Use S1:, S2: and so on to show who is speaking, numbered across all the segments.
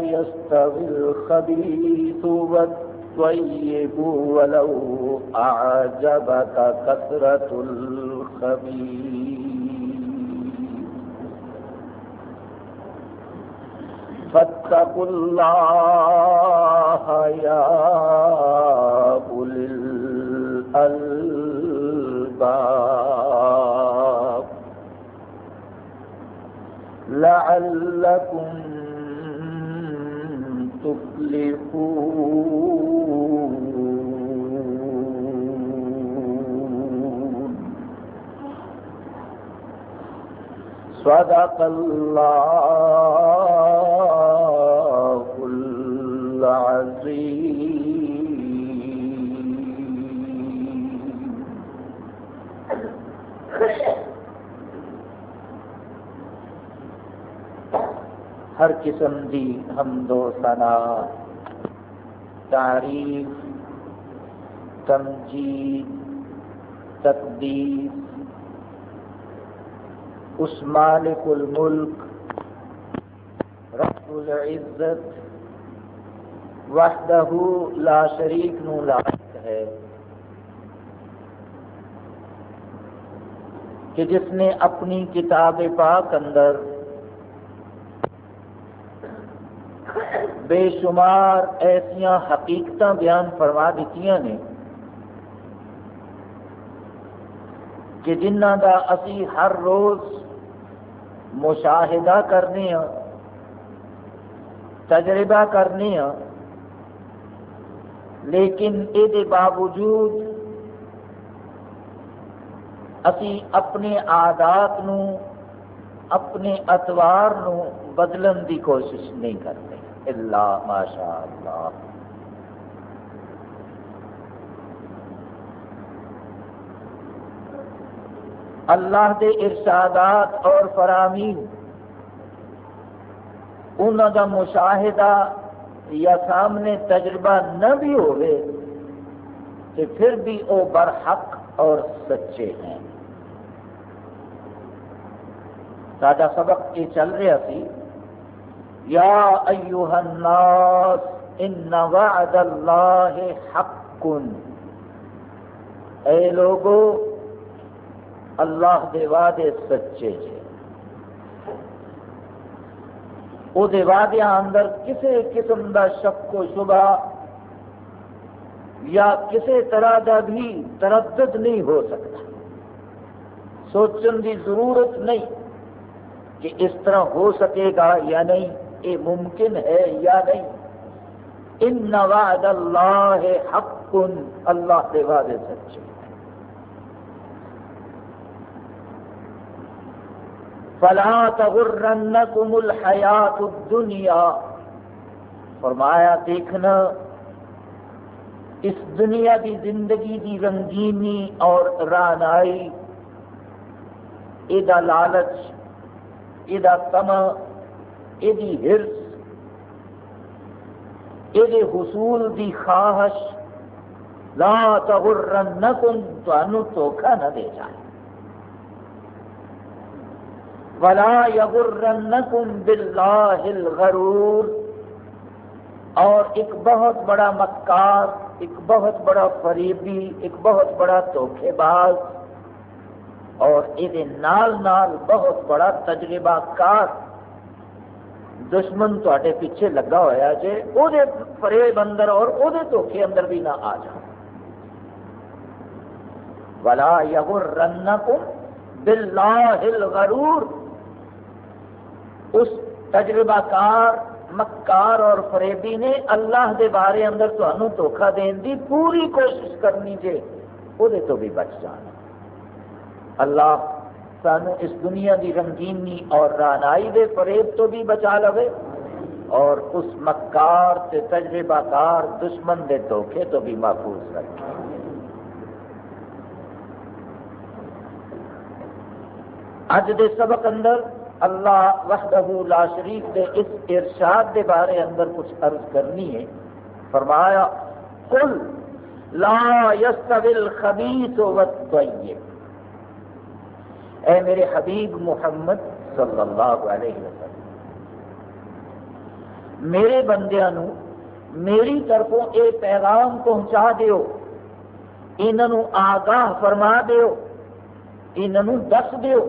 S1: يستوي الخبيث والطيب ولو أعجبك كثرة الخبيث. فاتقوا الله يا أولي الألباب. لعلكم تفلحون. صدق الله العظيم. ہر قسم دی حمد و ثنا تعریف، تمجید، تقدیس۔ اس مالک الملک، رب العزت، وحدہ لا شریک نو لائق ہے۔ کہ جس نے اپنی کتاب پاک اندر بے شمار ایسا حقیقت بیان فرما دیتی نے کہ جنہ کا اسی ہر روز مشاہدہ کرنے ہاں تجربہ کرنے ہاں لیکن یہ باوجود اسی اپنے آدات نو اپنے اتوار نو بدلن دی کوشش نہیں کرتے۔ اللہ ماشاء اللہ۔ اللہ دے ارشادات اور فرامین انہوں کا مشاہدہ یا سامنے تجربہ نہ بھی ہوئے کہ پھر بھی وہ برحق اور سچے ہیں۔ سادہ سبق یہ چل رہا سی۔ یا ایوہ الناس ان وعد اللہ حق. اے لوگو، اللہ دے وعدے سچے جے۔ او دے وعدے اندر کسے قسم دا شک و شبہ یا کسے طرح دا بھی تردد نہیں ہو سکتا۔ سوچن دی ضرورت نہیں کہ اس طرح ہو سکے گا یا نہیں۔ یہ ممکن ہے یا نہیں؟ ان وعد اللہ حق اللہ کے وعدے سچے فلا تغرنکم الحیات الدنیا۔ فرمایا، دیکھنا، اس دنیا کی زندگی کی رنگینی اور رانائی یہ لالچ یہ تما یہ ہرس یہ حصول دی خواہش لا تغرنکم تانوں دھوکا نہ دے جائے ولا یغرنکم باللہ الغرور اور ایک بہت بڑا مکار ایک بہت بڑا فریبی ایک بہت بڑا دھوکھے باز اور یہ نال نال بہت بڑا تجربہ کار دشمن تے پیچھے لگا ہوا جی وہ فریب اندر اور وہ دھوکھے اندر بھی نہ آ جائے ولا یغرنکم باللہ الغرور اس تجربہ کار مکار اور فریبی نے اللہ دے بارے اندر تمہوں دھوکھا دین دی پوری کوشش کرنی جے وہ تو بھی بچ جانا اللہ سانو اس دنیا کی رنگینی اور رانائی دے فریب تو بھی بچا لو اور اس مکار سے تجربہ کار دشمن دے دھوکے تو بھی محفوظ رکھے۔ اج دے سبق اندر اللہ وحدہ لا شریف دے اس ارشاد دے بارے اندر کچھ عرض کرنی ہے۔ فرمایا، قل لا يستوي الخبيث والطيب اے میرے حبیب محمد صلی اللہ علیہ وسلم، میرے بندیاں نو میری طرفوں اے پیغام پہنچا دیو، انہوں آگاہ فرما دیو، انہوں دس دیو،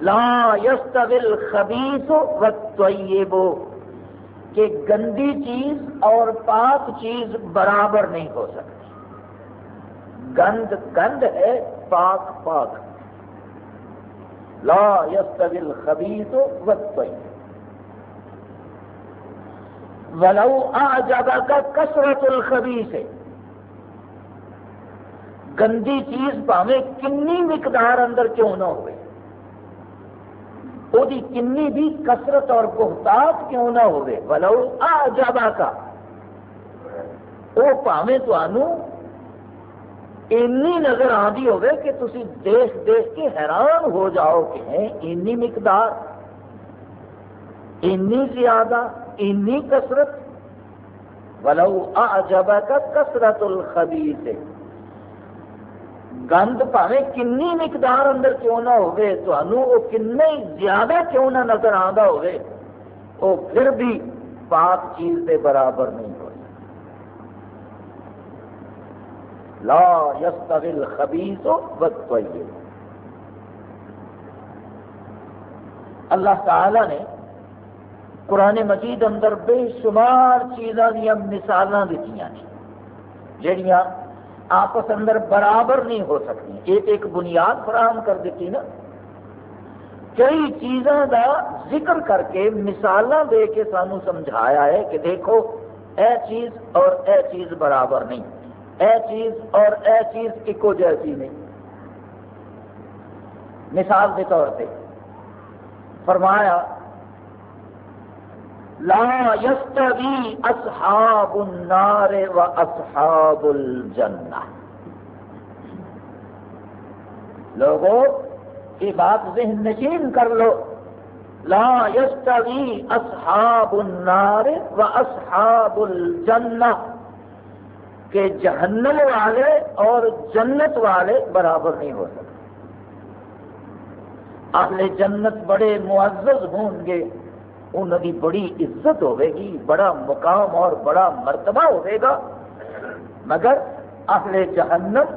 S1: لا يستوي الخبيث والطيب کہ گندی چیز اور پاک چیز برابر نہیں ہو سکتی۔ گند گند ہے پاک پاک۔ لا يستوي الخبيث والطيب. ولو اعجبك كثرة الخبيث. گندی چیز پاوے کنی مقدار اندر کیوں نہ ہوئے؟ وہ کنی بھی کثرت اور بہتات کیوں نہ ہوئے؟ ولو آجابا کا وہ پاوے تو اینی نظر آدھی ہوگی کہ تسی دیکھ دیکھ کے حیران ہو جاؤ کہ اینی مقدار اینی زیادہ اینی کثرت۔ ولو آجابا کا کثرت الخبیث۔ گند پاوے کنی مقدار اندر کیوں نہ ہوگے تو وہ کن زیادہ کیوں نہ نظر آتا ہوگے وہ پھر بھی پاک چیز کے برابر نہیں ہو لا یستغل خبیث و اللہ تعالی نے قرآن مجید اندر بے شمار چیزاں دیا مثال دیتی ہیں جہیا آپس اندر برابر نہیں ہو سکتی۔ ایک ایک بنیاد فراہم کر دیتی نا۔ کئی چیزوں کا ذکر کر کے مثال دے کے سانو سمجھایا ہے کہ دیکھو، اے چیز اور اے چیز برابر نہیں۔ اے چیز اور اے چیز ایکو جیسی نہیں۔ مثال کے طور پہ فرمایا، لا يستوي اصحاب النار و اصحاب الجنہ۔ لوگوں یہ بات ذہن نشین کر لو۔ لا يستوي اصحاب النار و اصحاب الجنہ۔ کہ جہنم والے اور جنت والے برابر نہیں ہو سکتے۔ اہل جنت بڑے معزز ہوں گے، انہوں کی بڑی عزت ہوے گی، بڑا مقام اور بڑا مرتبہ ہوئے گا۔ مگر اہل جہنم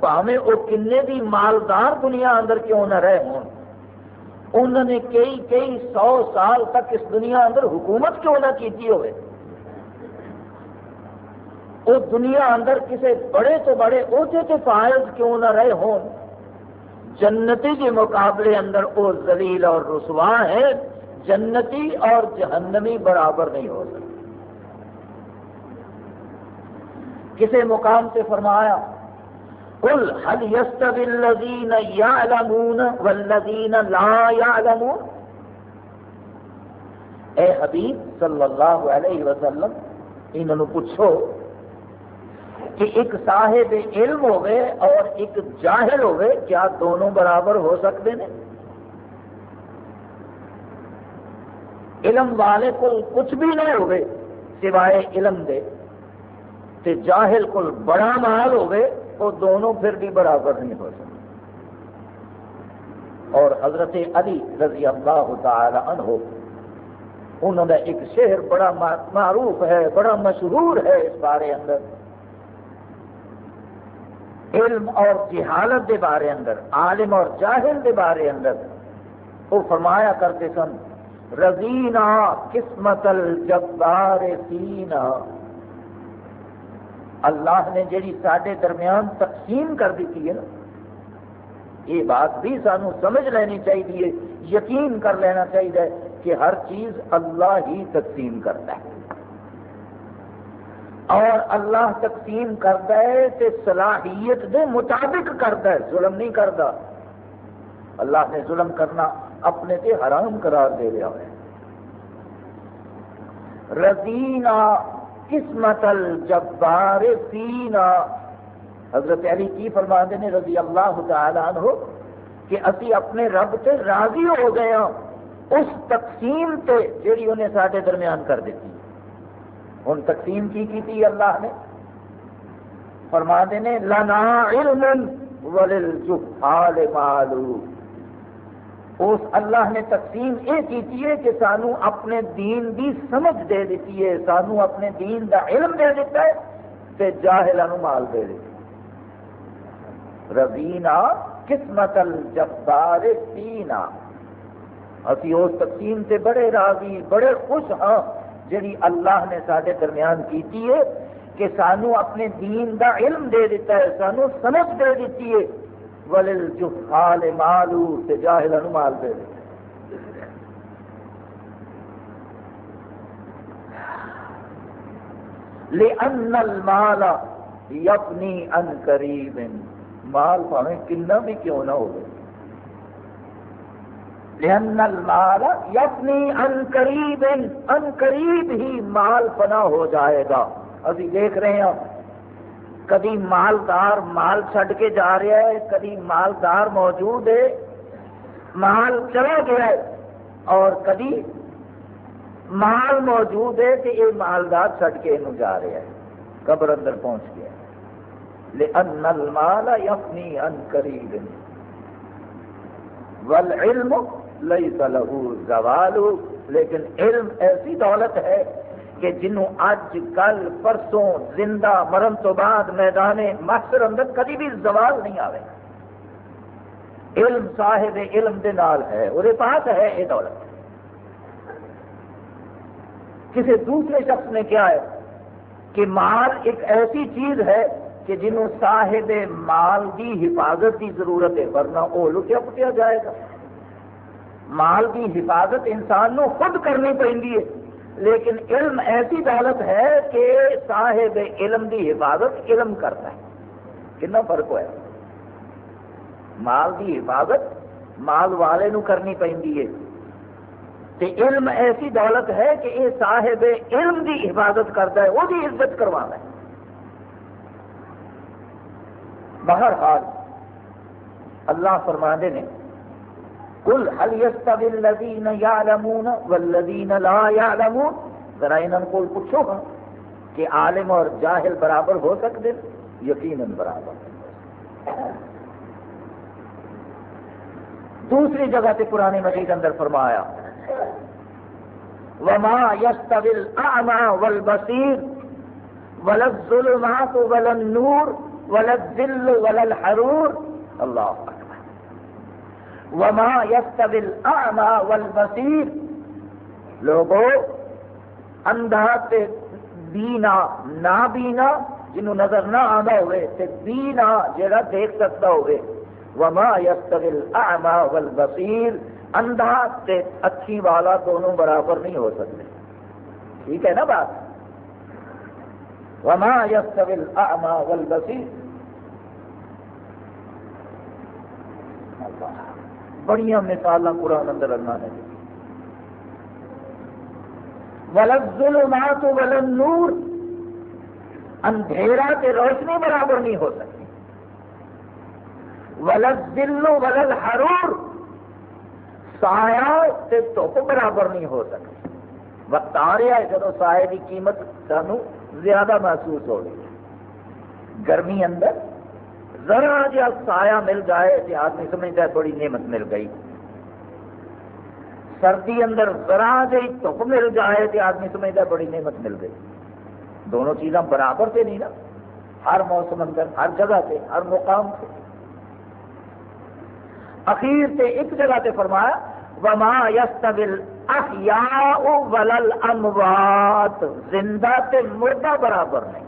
S1: پاوے وہ کنے بھی مالدار دنیا اندر کیوں نہ رہے ہوں؟ انہوں نے کئی کئی سو سال تک اس دنیا اندر حکومت کیوں نہ کیتی ہوئے؟ وہ دنیا اندر کسی بڑے تو بڑے عہدے کے فائز کیوں نہ رہے ہوں؟ جنتی کے مقابلے اندر وہ زلیل اور رسوا ہے، جنتی اور جہنمی برابر نہیں ہو سکتے۔ کسی مقام سے فرمایا کل حل یستوی الذین یعلمون والذین لا یعلمون؟ اے حبیب صلی اللہ علیہ وسلم، انہوں پوچھو کہ ایک صاحب علم ہوئے اور ایک جاہل ہوئے، کیا دونوں برابر ہو سکتے ہیں؟ علم والے کو کچھ بھی نہ ہوئے سوائے علم دے، تے جاہل کو بڑا مال ہوئے، وہ دونوں پھر بھی برابر نہیں ہو سکتے۔ اور حضرت علی رضی اللہ تعالی عنہ، انہوں نے ایک شہر بڑا معروف ہے، بڑا مشہور ہے اس بارے اندر۔ علم اور جہالت کے بارے اندر، عالم اور جاہل کے بارے اندر۔ وہ فرمایا کرتے سن رضینا قسمت الجبار سینا۔ اللہ نے جیڑی سارے درمیان تقسیم کر دیتی ہے نا، یہ بات بھی سانو سمجھ لینی چاہیے، یقین کر لینا چاہیے کہ ہر چیز اللہ ہی تقسیم کرتا ہے۔ اور اللہ تقسیم کرتا ہے تو صلاحیت دے مطابق کرتا ہے، ظلم نہیں کرتا۔ اللہ نے ظلم کرنا اپنے تے حرام قرار دے رہا ہے رضینا قسمت الجبار فینا۔ حضرت علی کی فرما نے رضی اللہ تعالی عنہ کہ اسی اپنے رب سے راضی ہو گئے ہاں اس تقسیم تے جیڑی انہیں سارے درمیان کر دیتی۔ ہوں تقسیم کی کی اللہ نے؟ فرما نے لنا علم اس اللہ نے تقسیم یہ کی ہے کہ سانو اپنے دین دی سمجھ دے دیتی ہے، سانو اپنے دین دا علم دے دیتا ہے تے جاہلانو مال دے دیتا ہے۔ ربینا قسمت الجبار فینا۔ اسی اس تقسیم سے بڑے راضی، بڑے خوش ہاں۔ جڑی اللہ نے سارے درمیان کیتی ہے کہ سانو اپنے دین دا علم دے دیتا ہے، سانو سمجھ دے دیتی ہے۔ ولل جہال مالو، تے جاہلن مال دے دیتا ہے۔ لأن المال یفنی ان قریب مال پاویں کنا بھی کیوں نہ ہو لأن المال یفنی ان قریب ان قریب ہی مال فنا ہو جائے گا۔ ابھی دیکھ رہے ہیں کدی مالدار مال چھڈ کے جا رہا ہے کدی مالدار موجود ہے۔ مال چلا گیا ہے اور کدی مال موجود ہے کہ یہ مالدار چھڈ کے یہ جا رہا ہے۔ قبر اندر پہنچ گیا لأن المال يفني عن قريب۔ والعلم ليس له زوال لیکن علم ایسی دولت ہے کہ جنہوں اج کل پرسوں زندہ مرن تو بعد میدان محسر اندر کدی بھی زوال نہیں آئے علم صاحب علم دے نال ہے وہ پاس ہے یہ دولت۔ کسی دوسرے شخص نے کیا ہے کہ مال ایک ایسی چیز ہے کہ جنہوں صاحب مال کی حفاظت کی ضرورت ہے، ورنہ وہ لٹیا پٹیا جائے گا۔ مال کی حفاظت انسان نو خود کرنی پڑی ہے۔ لیکن علم ایسی دولت ہے کہ صاحب علم دی حفاظت علم کرتا ہے۔ کنا فرق ہوا مال دی حفاظت مال والے نو کرنی پی تے علم ایسی دولت ہے کہ یہ صاحب علم دی حفاظت کرتا ہے، وہ دی عزت کروا ہے۔ بہرحال اللہ فرماندے نے کل هل يستوي الذين يعلمون والذين لا يعلمون؟ ذرا انہوں کو پوچھو گا کہ عالم اور جاہل برابر ہو سکتے یقیناً برابر دوسری جگہ سے پرانی مجید اندر فرمایا، وما يستوي الاعمى والبصير ولا الظلمات ولا النور ولا الذل ولا الحرور۔ اللہ وما يستوي الاعمى والبصير. لوگوں اندھا تے بینا نہ بینا، جنہوں نظر نہ آنا ہوئے، تے بینا جڑا دیکھ سکتا ہوئے. وما يستوي الاعمى والبصير. اندھا تے اچھی والا دونوں برابر نہیں ہو سکتے. ٹھیک ہے نا بات؟ وما يستوي الاعمى والبصير. اللہ۔ بڑی مثال قرآن اندر اللہ نے ظلمات ولن نور اندھیرا تے روشنی برابر نہیں ہو سکتی۔ ولد دل ولل ہرور سایہ تے دھوپ برابر نہیں ہو سکتی۔ وقت آ رہا ہے جب سائے کی قیمت سانو زیادہ محسوس ہو رہی ہے گرمی اندر ذرا جہا سایہ مل جائے تو آدمی سمجھتا ہے بڑی نعمت مل گئی۔ سردی اندر ذرا جی دھوپ مل جائے تو آدمی سمجھتا ہے بڑی نعمت مل گئی۔ دونوں چیزاں برابر سے نہیں نا۔ ہر موسم اندر، ہر جگہ سے ہر مقام سے اخیر سے ایک جگہ سے فرمایا، وما یستویل احیاء ولل اموات زندہ تے مردہ برابر نہیں۔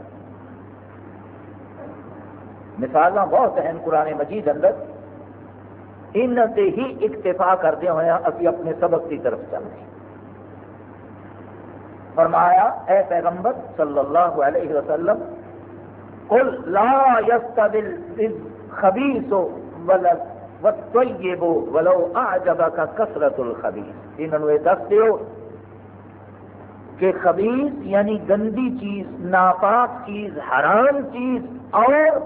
S1: مثال بہت ہیں قرآن مجید اندر۔ ان سے ہی اکتفا کردے ہوئے ابھی اپنے سبق کی طرف چل رہے فرمایا، اے پیغمبر صلی اللہ علیہ وسلم، قل لا يستوي الخبيث ولا ولو اعجبك كثرة الخبيث انہوں نے دس دیو کہ خبیص یعنی گندی چیز، ناپاک چیز، حرام چیز اور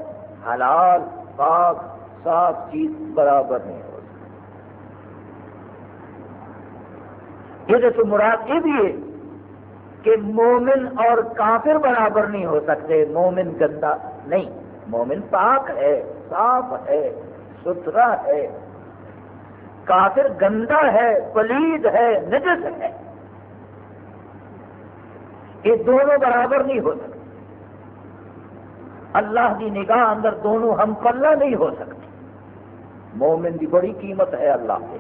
S1: حلال، پاک، صاف چیز برابر نہیں ہو سکتی۔ یہ تو مراد یہ بھی ہے کہ مومن اور کافر برابر نہیں ہو سکتے، مومن گندا نہیں۔ مومن پاک ہے، صاف ہے، ستھرا ہے۔ کافر گندا ہے، پلید ہے، نجس ہے۔ یہ دونوں برابر نہیں ہو سکتے۔ اللہ کی نگاہ اندر دونوں ہم پلہ نہیں ہو سکتے۔ مومن کی بڑی قیمت ہے اللہ سے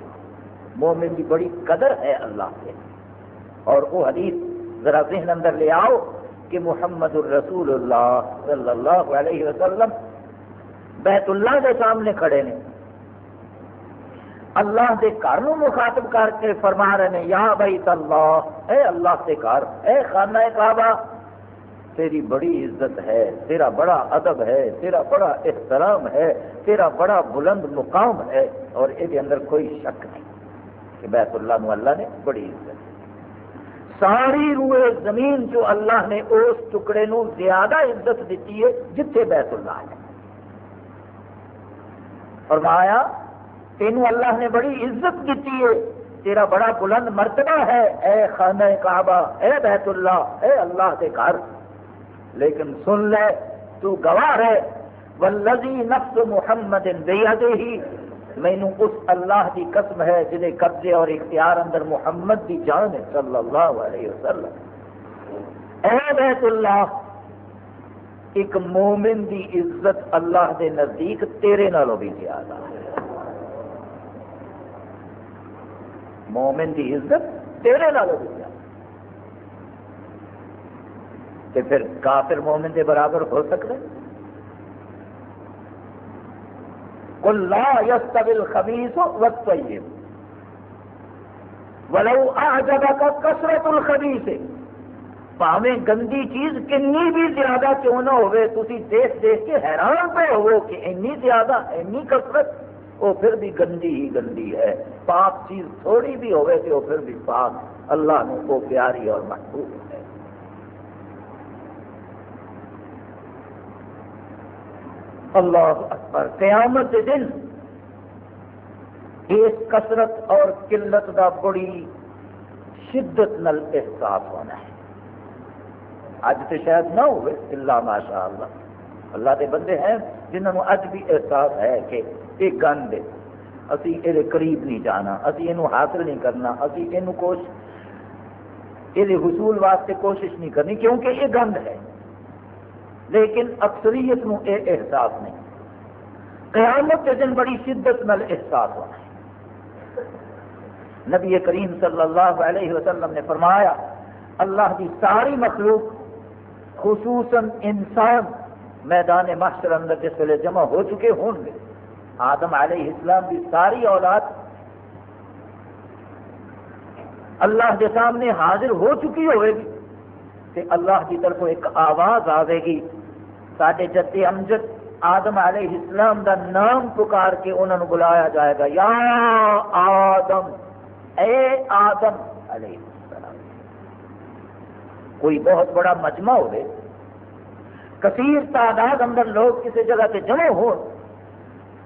S1: مومن کی بڑی قدر ہے اللہ سے اور وہ حدیث ذرا ذہن اندر لے آؤ کہ محمد الرسول اللہ صلی اللہ علیہ وسلم بیت اللہ کے سامنے کھڑے نے۔ اللہ کے گھر مخاطب کر کے فرما رہے ہیں یا بھائی اللہ، اے اللہ کے گھر، اے خانہ کعبہ تیری بڑی عزت ہے، تیرا بڑا ادب ہے، تیرا بڑا احترام ہے، تیرا بڑا بلند مقام ہے، اور یہ اندر کوئی شک نہیں کہ بیت اللہ نو اللہ نے بڑی عزت ساری روئے زمین جو اللہ نے اس ٹکڑے نو زیادہ عزت دیتی ہے، جتھے بیت اللہ ہے۔ فرمایا تینوں اللہ نے بڑی عزت دیتی ہے، تیرا بڑا بلند مرتبہ ہے، اے خانہ کعبہ، اے بیت اللہ، اے اللہ کے گھر۔ لیکن سن لے، تو گواہ ہے والذی نفس محمد بیدے ہی مینو اس اللہ کی قسم ہے جنہیں قبضے اور اختیار اندر محمد کی جان ہے۔ صلی اللہ علیہ وسلم۔ اے بیت اللہ، ایک مومن دی عزت اللہ دے نزدیک تیرے نالوں بھی زیادہ ہے۔ مومن کی عزت تیرے نالوں بھی زیادہ تو پھر کافر مومن کے برابر ہو سکتے کل لا یستویل خبیص وقت ولو آجبا کا کسرت الخبیث. پاویں گندی چیز کنی بھی زیادہ کیوں نہ ہوئے؟ تسی دیکھ دیکھ کے حیران پہ ہو کہ اینی زیادہ اینی کسرت وہ پھر بھی گندی ہی گندی ہے۔ پاک چیز تھوڑی بھی ہوئے تو وہ پھر بھی پاک۔ اللہ نے وہ پیاری اور محبوب ہے اللہ اکبر، قیامت دن اس کثرت اور قلت کا بڑی شدت نل احساس ہونا ہے۔ اج تو شاید نہ ہوئے، اللہ ماشاء اللہ اللہ کے بندے ہیں جنہوں اج بھی احساس ہے کہ یہ گند ہے اسی یہ قریب نہیں جانا، اسی یہ حاصل نہیں کرنا، اسی یہ کوشش یہ حصول واسطے کوشش نہیں کرنی، کیونکہ یہ گند ہے۔ لیکن اکثریت نو یہ احساس نہیں۔ قیامت کے دن بڑی شدت نل احساس ہونا ہے۔ نبی کریم صلی اللہ علیہ وسلم نے فرمایا، اللہ کی ساری مخلوق، خصوصاً انسان، میدان محشر اندر جس ویلے جمع ہو چکے ہوں گے۔ آدم علیہ السلام کی ساری اولاد اللہ کے سامنے حاضر ہو چکی ہوئے گی کہ اللہ کی طرف ایک آواز آئے گی۔ سارے جد امجد آدم علیہ السلام کا نام پکار کے انہوں نے بلایا جائے گا یا آدم اے آدم علیہ السلام کوئی بہت بڑا مجمع ہوئے کثیر تعداد اندر لوگ کسی جگہ سے جمع ہو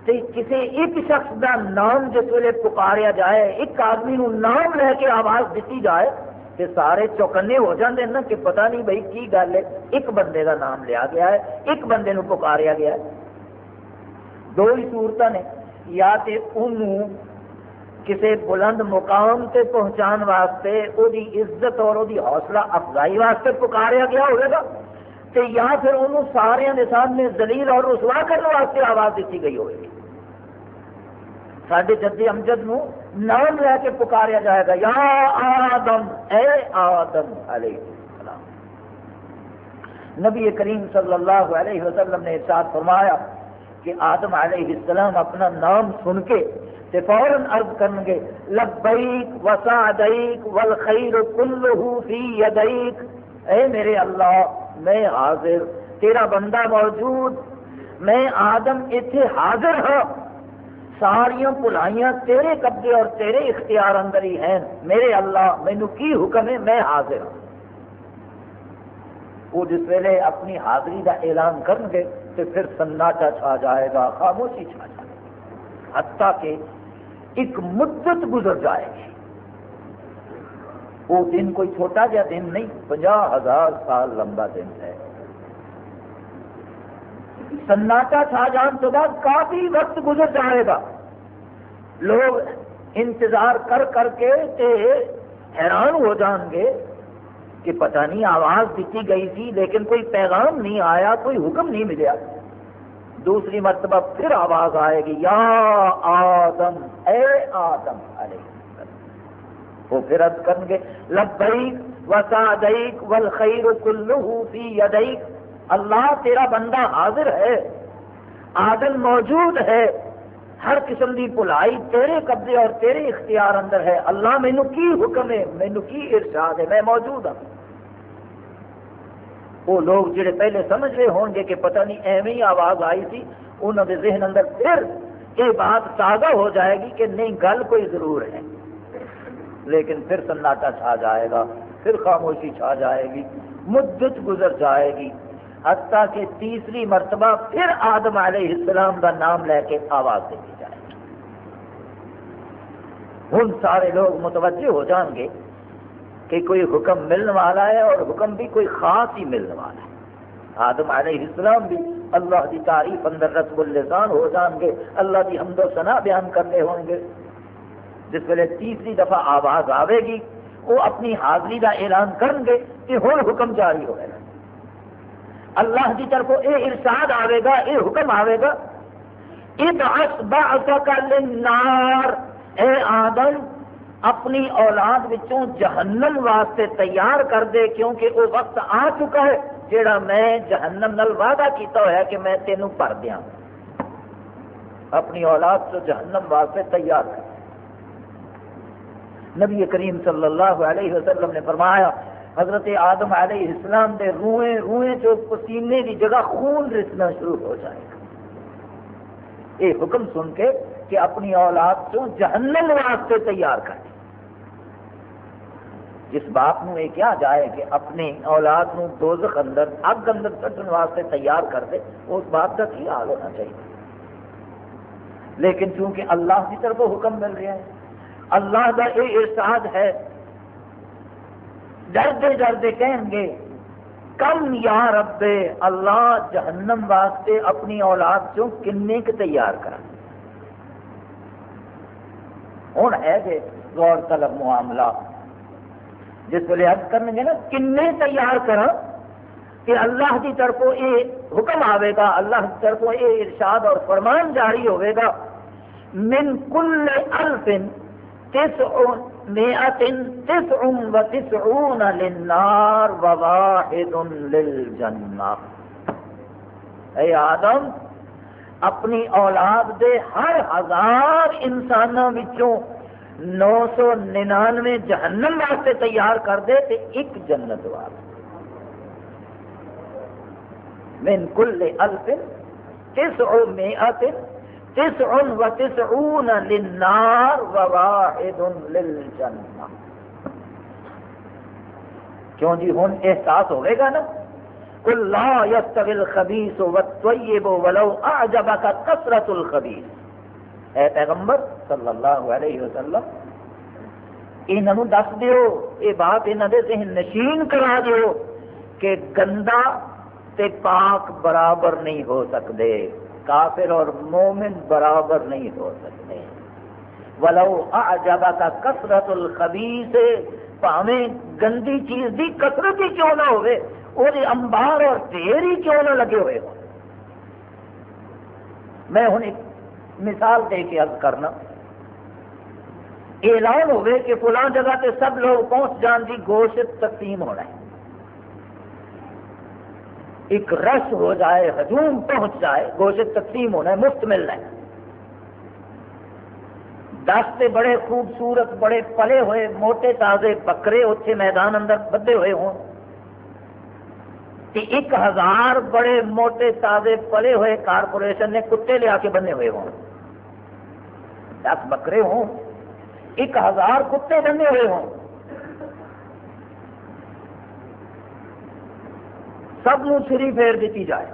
S1: کسی ایک شخص کا نام جس ویلے پکاریا جائے ایک آدمی نام لے کے آواز دیتی جائے تو سارے چوکنے ہو جاتے ہیں نا کہ پتہ نہیں بھائی کی گل ہے۔ ایک بندے کا نام لیا گیا ہے، ایک بندے نو پکاریا گیا ہے۔ دو ہی صورت نے، یا تو کسی بلند مقام سے پہنچان واسطے وہ عزت اور وہ حوصلہ افزائی واسطے پکاریا گیا ہوگا تو یا پھر انہوں سارے کے سامنے دلیل اور رسوا کرنے واسطے آواز دیتی گئی ہوئے گی۔ سڈے جدی امجد نو نام لے کے پکاریا جائے گا، یا آدم، اے آدم علیہ السلام۔ نبی کریم صلی اللہ علیہ وسلم نے ارشاد فرمایا کہ آدم علیہ السلام اپنا نام سن کے تے فوراً عرض کریں گے، لبیک وسعدیک والخیر کلہ فی یدیک۔ اے میرے اللہ، میں حاضر، تیرا بندہ موجود، میں آدم اتنے حاضر ہوں ساریا بلائیاں تیرے قبضے اور تیرے اختیار اندر ہی ہیں۔ میرے اللہ، مینو کی حکم ہے؟ میں حاضر ہوں۔ وہ جس ویلے اپنی حاضری کا اعلان کریں گے تو پھر سناٹا چھا جائے گا، خاموشی چھا جائے گا۔ حتیٰ کہ ایک مدت گزر جائے گی۔ وہ دن کوئی چھوٹا جا دن نہیں پناہ ہزار سال لمبا دن ہے۔ سناٹا چھا جان تو بعد کافی وقت گزر جائے گا۔ لوگ انتظار کر کر کے حیران ہو جان گے کہ پتہ نہیں آواز دیتی گئی تھی، لیکن کوئی پیغام نہیں آیا، کوئی حکم نہیں ملیا۔ دوسری مرتبہ پھر آواز آئے گی، یا آدم، اے آدم علیہ وہ پھر عرض کریں گے لبیک وسعدیک والخیر کلہ فی یدیک۔ اللہ تیرا بندہ حاضر ہے آدم موجود ہے، ہر قسم کی بلائی تیرے قبضے اور تیرے اختیار اندر ہے۔ اللہ مینو کی حکم ہے؟ مینو کی ارشاد ہے؟ میں موجود ہوں وہ لوگ جڑے پہلے سمجھ رہے ہوں گے کہ پتہ نہیں ایویں ہی آواز آئی تھی انہوں نے ذہن اندر پھر یہ بات تازہ ہو جائے گی کہ نہیں، گل کوئی ضرور ہے۔ لیکن پھر سناٹا چھا جائے گا، پھر خاموشی چھا جائے گی، مدت گزر جائے گی۔ حتیٰ کہ تیسری مرتبہ پھر آدم علیہ السلام کا نام لے کے آواز دے جائے۔ گی ہوں سارے لوگ متوجہ ہو جان گے کہ کوئی حکم ملنے والا ہے اور حکم بھی کوئی خاص ہی ملنے والا ہے۔ آدم علیہ السلام بھی اللہ کی تعریف اندر رسم اللسان ہو جان گے، اللہ کی حمد و ثنا بیان کرنے ہوں گے۔ جس ویلے تیسری دفعہ آواز آئے گی، وہ اپنی حاضری کا اعلان کریں گے کہ ہوں حکم جاری ہوئے گا اللہ کی طرف یہ ارشاد آئے گا یہ حکم آئے گا۔ نار اے آدم، اپنی اولاد وچوں جہنم واسطے تیار کر دے، کیونکہ وہ وقت آ چکا ہے جیڑا میں جہنم نل وعدہ کیتا ہوا کہ میں تینوں بھر دیا اپنی اولاد تو جہنم واسطے تیار کر۔ نبی کریم صلی اللہ علیہ وسلم نے فرمایا حضرت آدم علیہ السلام دے روئے روئے جو پسینے کی جگہ خون رسنا شروع ہو جائے۔ گا یہ حکم سن کے کہ اپنی اولاد کو جہنم واسطے تیار کر۔ جس باپ نو یہ کیا جائے کہ اپنی اولاد نو دوزخ اندر، اگ اندر کٹن واسطے تیار کر دے، اس باپ کا کی حال ہونا چاہیے؟ لیکن چونکہ اللہ کی طرف حکم مل رہا ہے، اللہ کا یہ احساس ہے ڈردے ڈردے کہیں گے، کم یا رب، اللہ جہنم واسطے اپنی اولاد چوں کنے کے تیار کرا۔ ہوں ہے جی غور طلب معاملہ۔ جس ویلے ارد کریں گے نا، کنے تیار کر کہ اللہ کی طرف یہ حکم آئے گا، اللہ کی طرف یہ ارشاد اور فرمان جاری ہوئے گا۔ من کل الفن مئة تسع وتسعون للنار وواحد للجنة اے آدم، اپنی اولاد دے ہر ہزار انسانوں وچوں نو سو ننانوے جہنم واسطے تیار کر دے تے ایک جنت واسطے۔ من کل الف تسع مئة تسع وتسعون للنار وواحد للجنہ. کیوں جی؟ ہوں احساس ہوئے گا نا؟ قل لا يستوي الخبيث والطيب ولو اعجبك كثرة الخبيث. اے پیغمبر صلی اللہ علیہ وسلم، انہوں دس دیو، یہ بات انہوں دے ذہن نشین کرا دیو کہ گندا تے پاک برابر نہیں ہو سکتے کافر اور مومن برابر نہیں ہو سکتے۔ ولو اعجبا کا کثرت الخبیث پاویں گندی چیز دی کثرت ہی کیوں نہ ہوئے؟ وہ انبار اور ڈھیر ہی کیوں نہ لگے ہوئے ہو میں ہوں ایک مثال دے کے عرض کرنا۔ اعلان ہوئے کہ فلاں جگہ تے سب لوگ پہنچ جان دی گوشت تقسیم ہونا ہے۔ ایک رس ہو جائے، ہجوم پہنچ جائے، گوشت تقسیم ہونا ہے، مفت ملنا ہے۔ دس سے بڑے خوبصورت، بڑے پلے ہوئے، موٹے تازے بکرے اتنے میدان اندر بدے ہوئے ہوں۔ ایک ہزار بڑے، موٹے، تازے، پلے ہوئے کارپوریشن نے کتے لیا کے بنے ہوئے ہوں۔ دس بکرے ہوں، ایک ہزار کتے بنے ہوئے ہوں۔ سب نو چھری پھیر دیتی جائے۔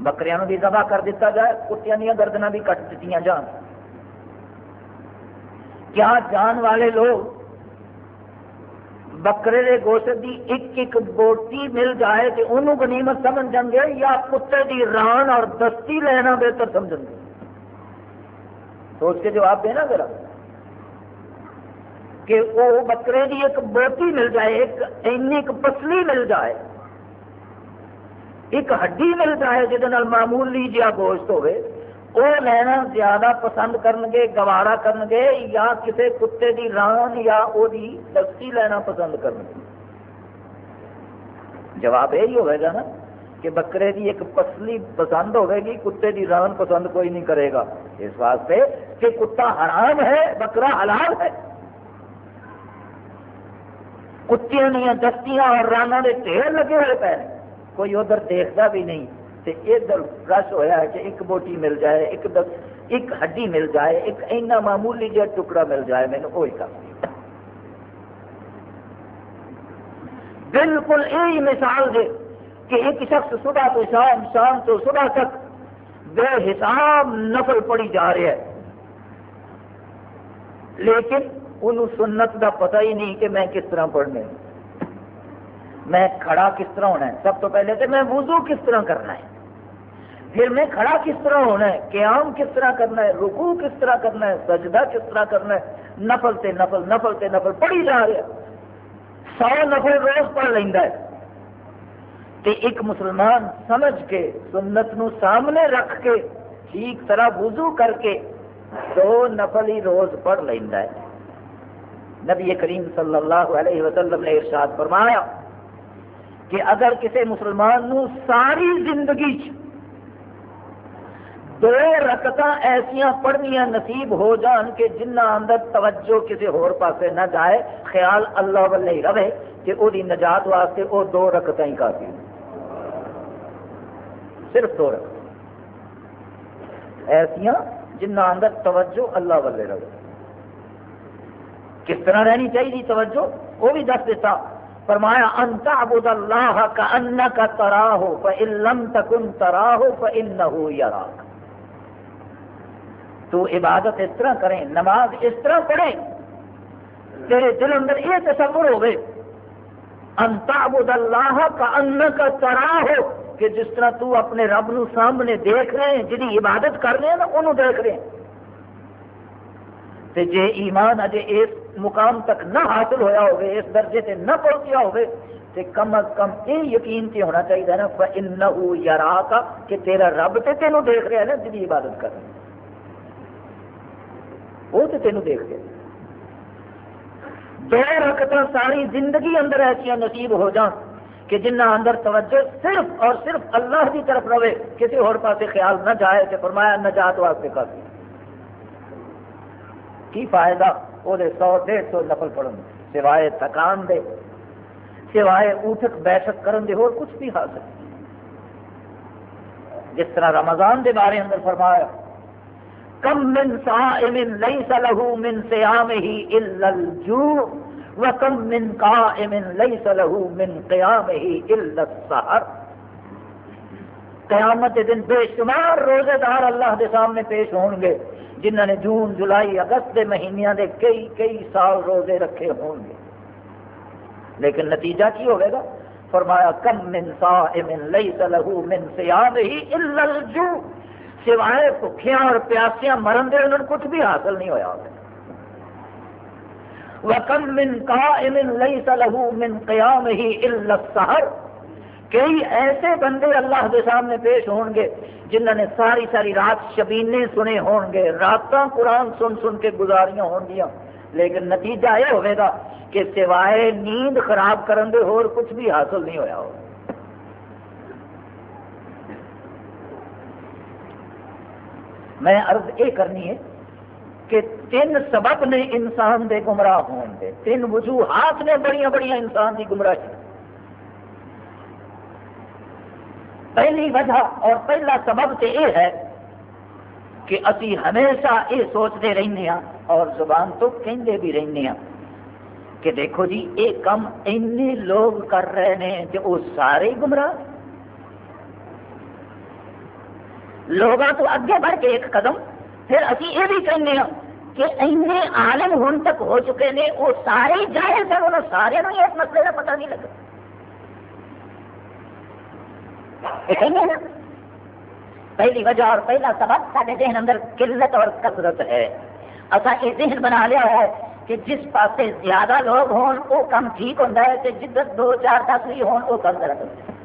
S1: بکریاں بھی ذبح کر دیتا جائے، کتیاں دیا گردنا بھی کٹ دیتی جان۔ کیا جان والے لوگ بکرے کے گوشت کی ایک ایک بوٹی مل جائے تو انہوں غنیمت سمجھ جان گے یا کتے کی ران اور دستی لینا بہتر سمجھ گے؟ سوچ کے جواب دینا ذرا۔ کہ وہ بکرے کی ایک بوٹی مل جائے، ایک ایک پسلی مل جائے۔ ایک ہڈی مل جائے جہد معمولی جہا گوشت ہوئے وہ لینا زیادہ پسند کرنگے گوارا کرنگے یا کسی کتے دی ران یا او دی دستی لینا پسند کرنگے جواب یہی ہوئے گا نا کہ بکرے دی ایک پسلی پسند ہوئے گی کتے دی ران پسند کوئی نہیں کرے گا اس واسطے کہ کتا حرام ہے بکرا حلال ہے کتیاں دیا دستیاں اور رانا دے ٹھیر لگے ہوئے پہ کوئی ادھر دیکھتا بھی نہیں۔ ادھر رش ہوا ہے کہ ایک بوٹی مل جائے، ایک دس ایک ہڈی مل جائے، ایک اینا معمولی جہا ٹکڑا مل جائے مینو وہی کافی بالکل یہی مثال ہے کہ ایک شخص صبح تو شام شام تو صبح تک بے حساب نفل پڑی جا رہا ہے۔ لیکن انہوں سنت کا پتہ ہی نہیں کہ میں کس طرح پڑھنے میں کھڑا کس طرح ہونا ہے؟ سب تو پہلے تو میں وضو کس طرح کرنا ہے؟ پھر میں کھڑا کس طرح ہونا ہے؟ قیام کس طرح کرنا ہے؟ رکو کس طرح کرنا ہے؟ سجدہ کس طرح کرنا ہے؟ نفل تے نفل نفل تے نفل پڑھی جا رہا سو نفل روز پڑھ لینا ہے۔ تے ایک مسلمان سمجھ کے، سنت نو سامنے رکھ کے، ٹھیک طرح وضو کر کے دو نفل ہی روز پڑھ لینا ہے۔ نبی کریم صلی اللہ علیہ وسلم نے ارشاد فرمایا کہ اگر کسی مسلمان نو ساری زندگی چ دو رکت ایسا پڑھنیا نصیب ہو جان کہ جنہ اندر توجہ کسی ہور پاسے نہ جائے، خیال اللہ والے ہی رہے کہ وہ نجات واسطے وہ دو رکت ہی کافی صرف دو رکت ایسا جنہ اندر توجہ اللہ والے رہے۔ کس طرح رہنی چاہیے توجہ؟ وہ بھی دس دیتا۔ فرمایا، ان تعبد اللہ کا ان کا تراہ فإن تکن تراہ فإنه يراك تو عبادت اس طرح کریں، نماز اس طرح پڑھیں، تیرے دل اندر یہ تصور ہوگی انتابود اللہ کا ان کا ترا ہو کہ جس طرح تو اپنے رب نو سامنے دیکھ رہے ہیں جی عبادت کر رہے ہیں نا، انہوں دیکھ رہے ہیں۔ تے جے ایمان اجے اس مقام تک نہ حاصل ہویا ہوگے، اس درجے تے نہ پہنچیا ہوگے، تے کم از کم یہ یقین تے ہونا چاہیے نا، فَإِنَّهُ يَرَاكَ، کہ تیرا رب تے تینوں دیکھ رہا ہے نا جی عبادت کر رہے ہیں وہ تو تینوں دیکھ گئے دو رکت ساری زندگی اندر ایسا نصیب ہو جان کہ جنہ اندر توجہ صرف اور صرف اللہ کی طرف رہے، کسی اور پاسے خیال نہ جائے تو فرمایا نجات واسطے کافی۔ کی فائدہ؟ وہ سو ڈیڑھ سو نفل پڑھن سوائے تھکان دے، سوائے اٹھک بیٹھک کرن دے، اور کچھ بھی حاصل جس طرح رمضان دے بارے اندر فرمایا، کم من صائم ليس له من صيامه الا الجوع وكم من قائم ليس له من قيامه الا السحر۔ قیامت دن بے شمار روزے دار اللہ دے سامنے پیش ہون گے جنہوں نے جون، جولائی، اگست کے مہینوں دے کئی کئی سال روزے رکھے ہون گے۔ لیکن نتیجہ کی ہوئے گا؟ فرمایا، کم من صائم ليس له من صيامه الا الجوع۔ سوائے بھوکھیا اور پیاسیا مرن دے انہوں نے کچھ بھی حاصل نہیں ہوا وکم من قائم ليس له من قيامه الا السحر۔ کئی ایسے بندے اللہ کے سامنے پیش ہون گے جنہوں نے ساری ساری رات شبینے سنے ہون گے، راتاں قرآن سن سن کے گزاریاں ہون گیا لیکن نتیجہ یہ ہوئے گا کہ سوائے نیند خراب کرن دے اور کچھ بھی حاصل نہیں ہویا ہوگا میں عرض یہ کرنی ہے کہ تین سبب نے انسان دے گمراہ ہون دے تین وجوہات نے بڑی بڑی انسان کی گمراہی۔ پہلی وجہ اور پہلا سبب تو یہ ہے کہ اسی ہمیشہ یہ سوچتے رہنے ہاں اور زبان تو کہندے بھی رہنے ہاں کہ دیکھو جی یہ کم اینے لوگ کر رہے ہیں کہ وہ سارے گمراہ لوگوں تو اگے بڑھ کے ایک قدم، پھر ابھی یہ بھی کہنے ہاں کہ اینے عالم ہوں تک ہو چکے ہیں، وہ سارے جائے سن انہوں سارے اس مسئلے کا پتہ نہیں لگا۔ پہلی وجہ اور پہلا سبق سارے ذہن اندر قلت اور کثرت ہے۔ اصا یہ ذہن بنا لیا ہے کہ جس پاس زیادہ لوگ ہون وہ کم ٹھیک ہوتا ہے، کہ جدھر دو چار دس بھی ہون وہ کم غلط ہوتا ہے۔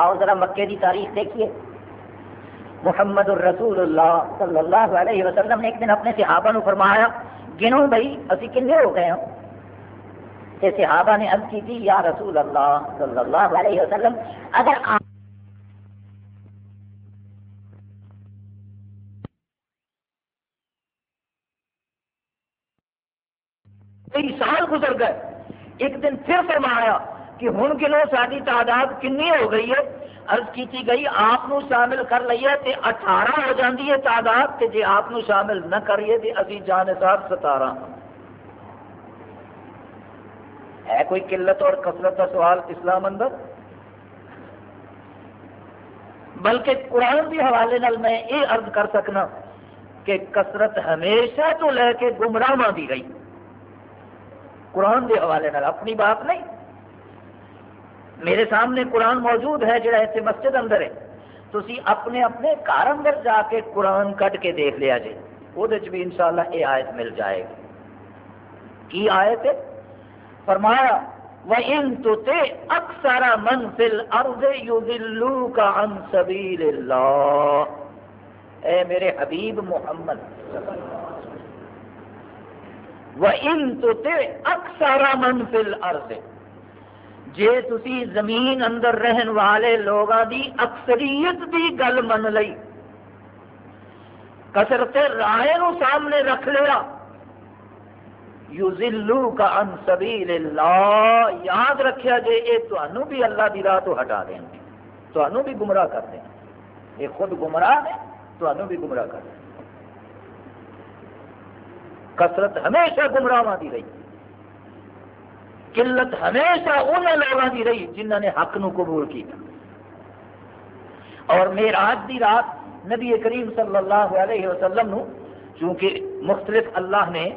S1: آؤ ذرا مکے کی تاریخ دیکھیے۔ محمد الرسول اللہ صلی اللہ علیہ وسلم نے ایک دن اپنے صحابہ نو فرمایا، گنو بھائی ابھی کنے ہو گئے ہوں صحابہ نے عرض کی تھی، یا رسول اللہ صلی اللہ علیہ وسلم، اگر آپ کئی سال گزر گئے۔ ایک دن پھر فرمایا کہ ہوں کلو ساری تعداد کنی ہو گئی ہے۔ عرض کی گئی، آپ شامل کر لیے تے اٹھارہ ہو جاتی ہے تعداد تے جی آپ شامل نہ کریے تے ابھی جان صاحب ستارہ۔ ہے کوئی قلت اور کثرت کا سوال اسلام اندر؟ بلکہ قرآن کے حوالے نال میں یہ عرض کر سکنا کہ کثرت ہمیشہ تو لے کے گمراہ دی گئی قرآن کے حوالے نال، اپنی بات نہیں۔ میرے سامنے قرآن موجود ہے جڑا اتنے مسجد اندر ہے۔ تھی اپنے اپنے گھر اندر جا کے قرآن کٹ کے دیکھ لیا جی وہ بھی انشاءاللہ یہ آیت مل جائے گی۔ کی آیت ہے؟ فرمایا، وَإِن تُتِعْ أَكْثَرَ مَنْ فِي الْأَرْضِ يُذِلُّوكَ عَنْ سَبِيلِ اللَّهِ۔ اے میرے حبیب محمد وَإِن تُتِعْ أَكْثَرَ مَنْ فِي الْأَرْضِ۔ جے تسی زمین اندر رہن والے لوگوں دی اکثریت دی گل من لئی۔ کثرت رائے نو سامنے رکھ لیا یوزلو کا ان سبیل اللہ یاد رکھیا جے یہ تنوع بھی اللہ دی راہ تو ہٹا دیں گے۔ تنوع بھی گمراہ کر دیں یہ خود گمراہ ہے تنوع بھی گمراہ کر دیں کثرت ہمیشہ گمراہ دی رہی۔ قلت ہمیشہ ان لوگوں کی رہی، جنہوں نے حق نو قبول کیا اور میراج دی رات نبی کریم صلی اللہ علیہ وسلم نو، چونکہ مختلف اللہ نے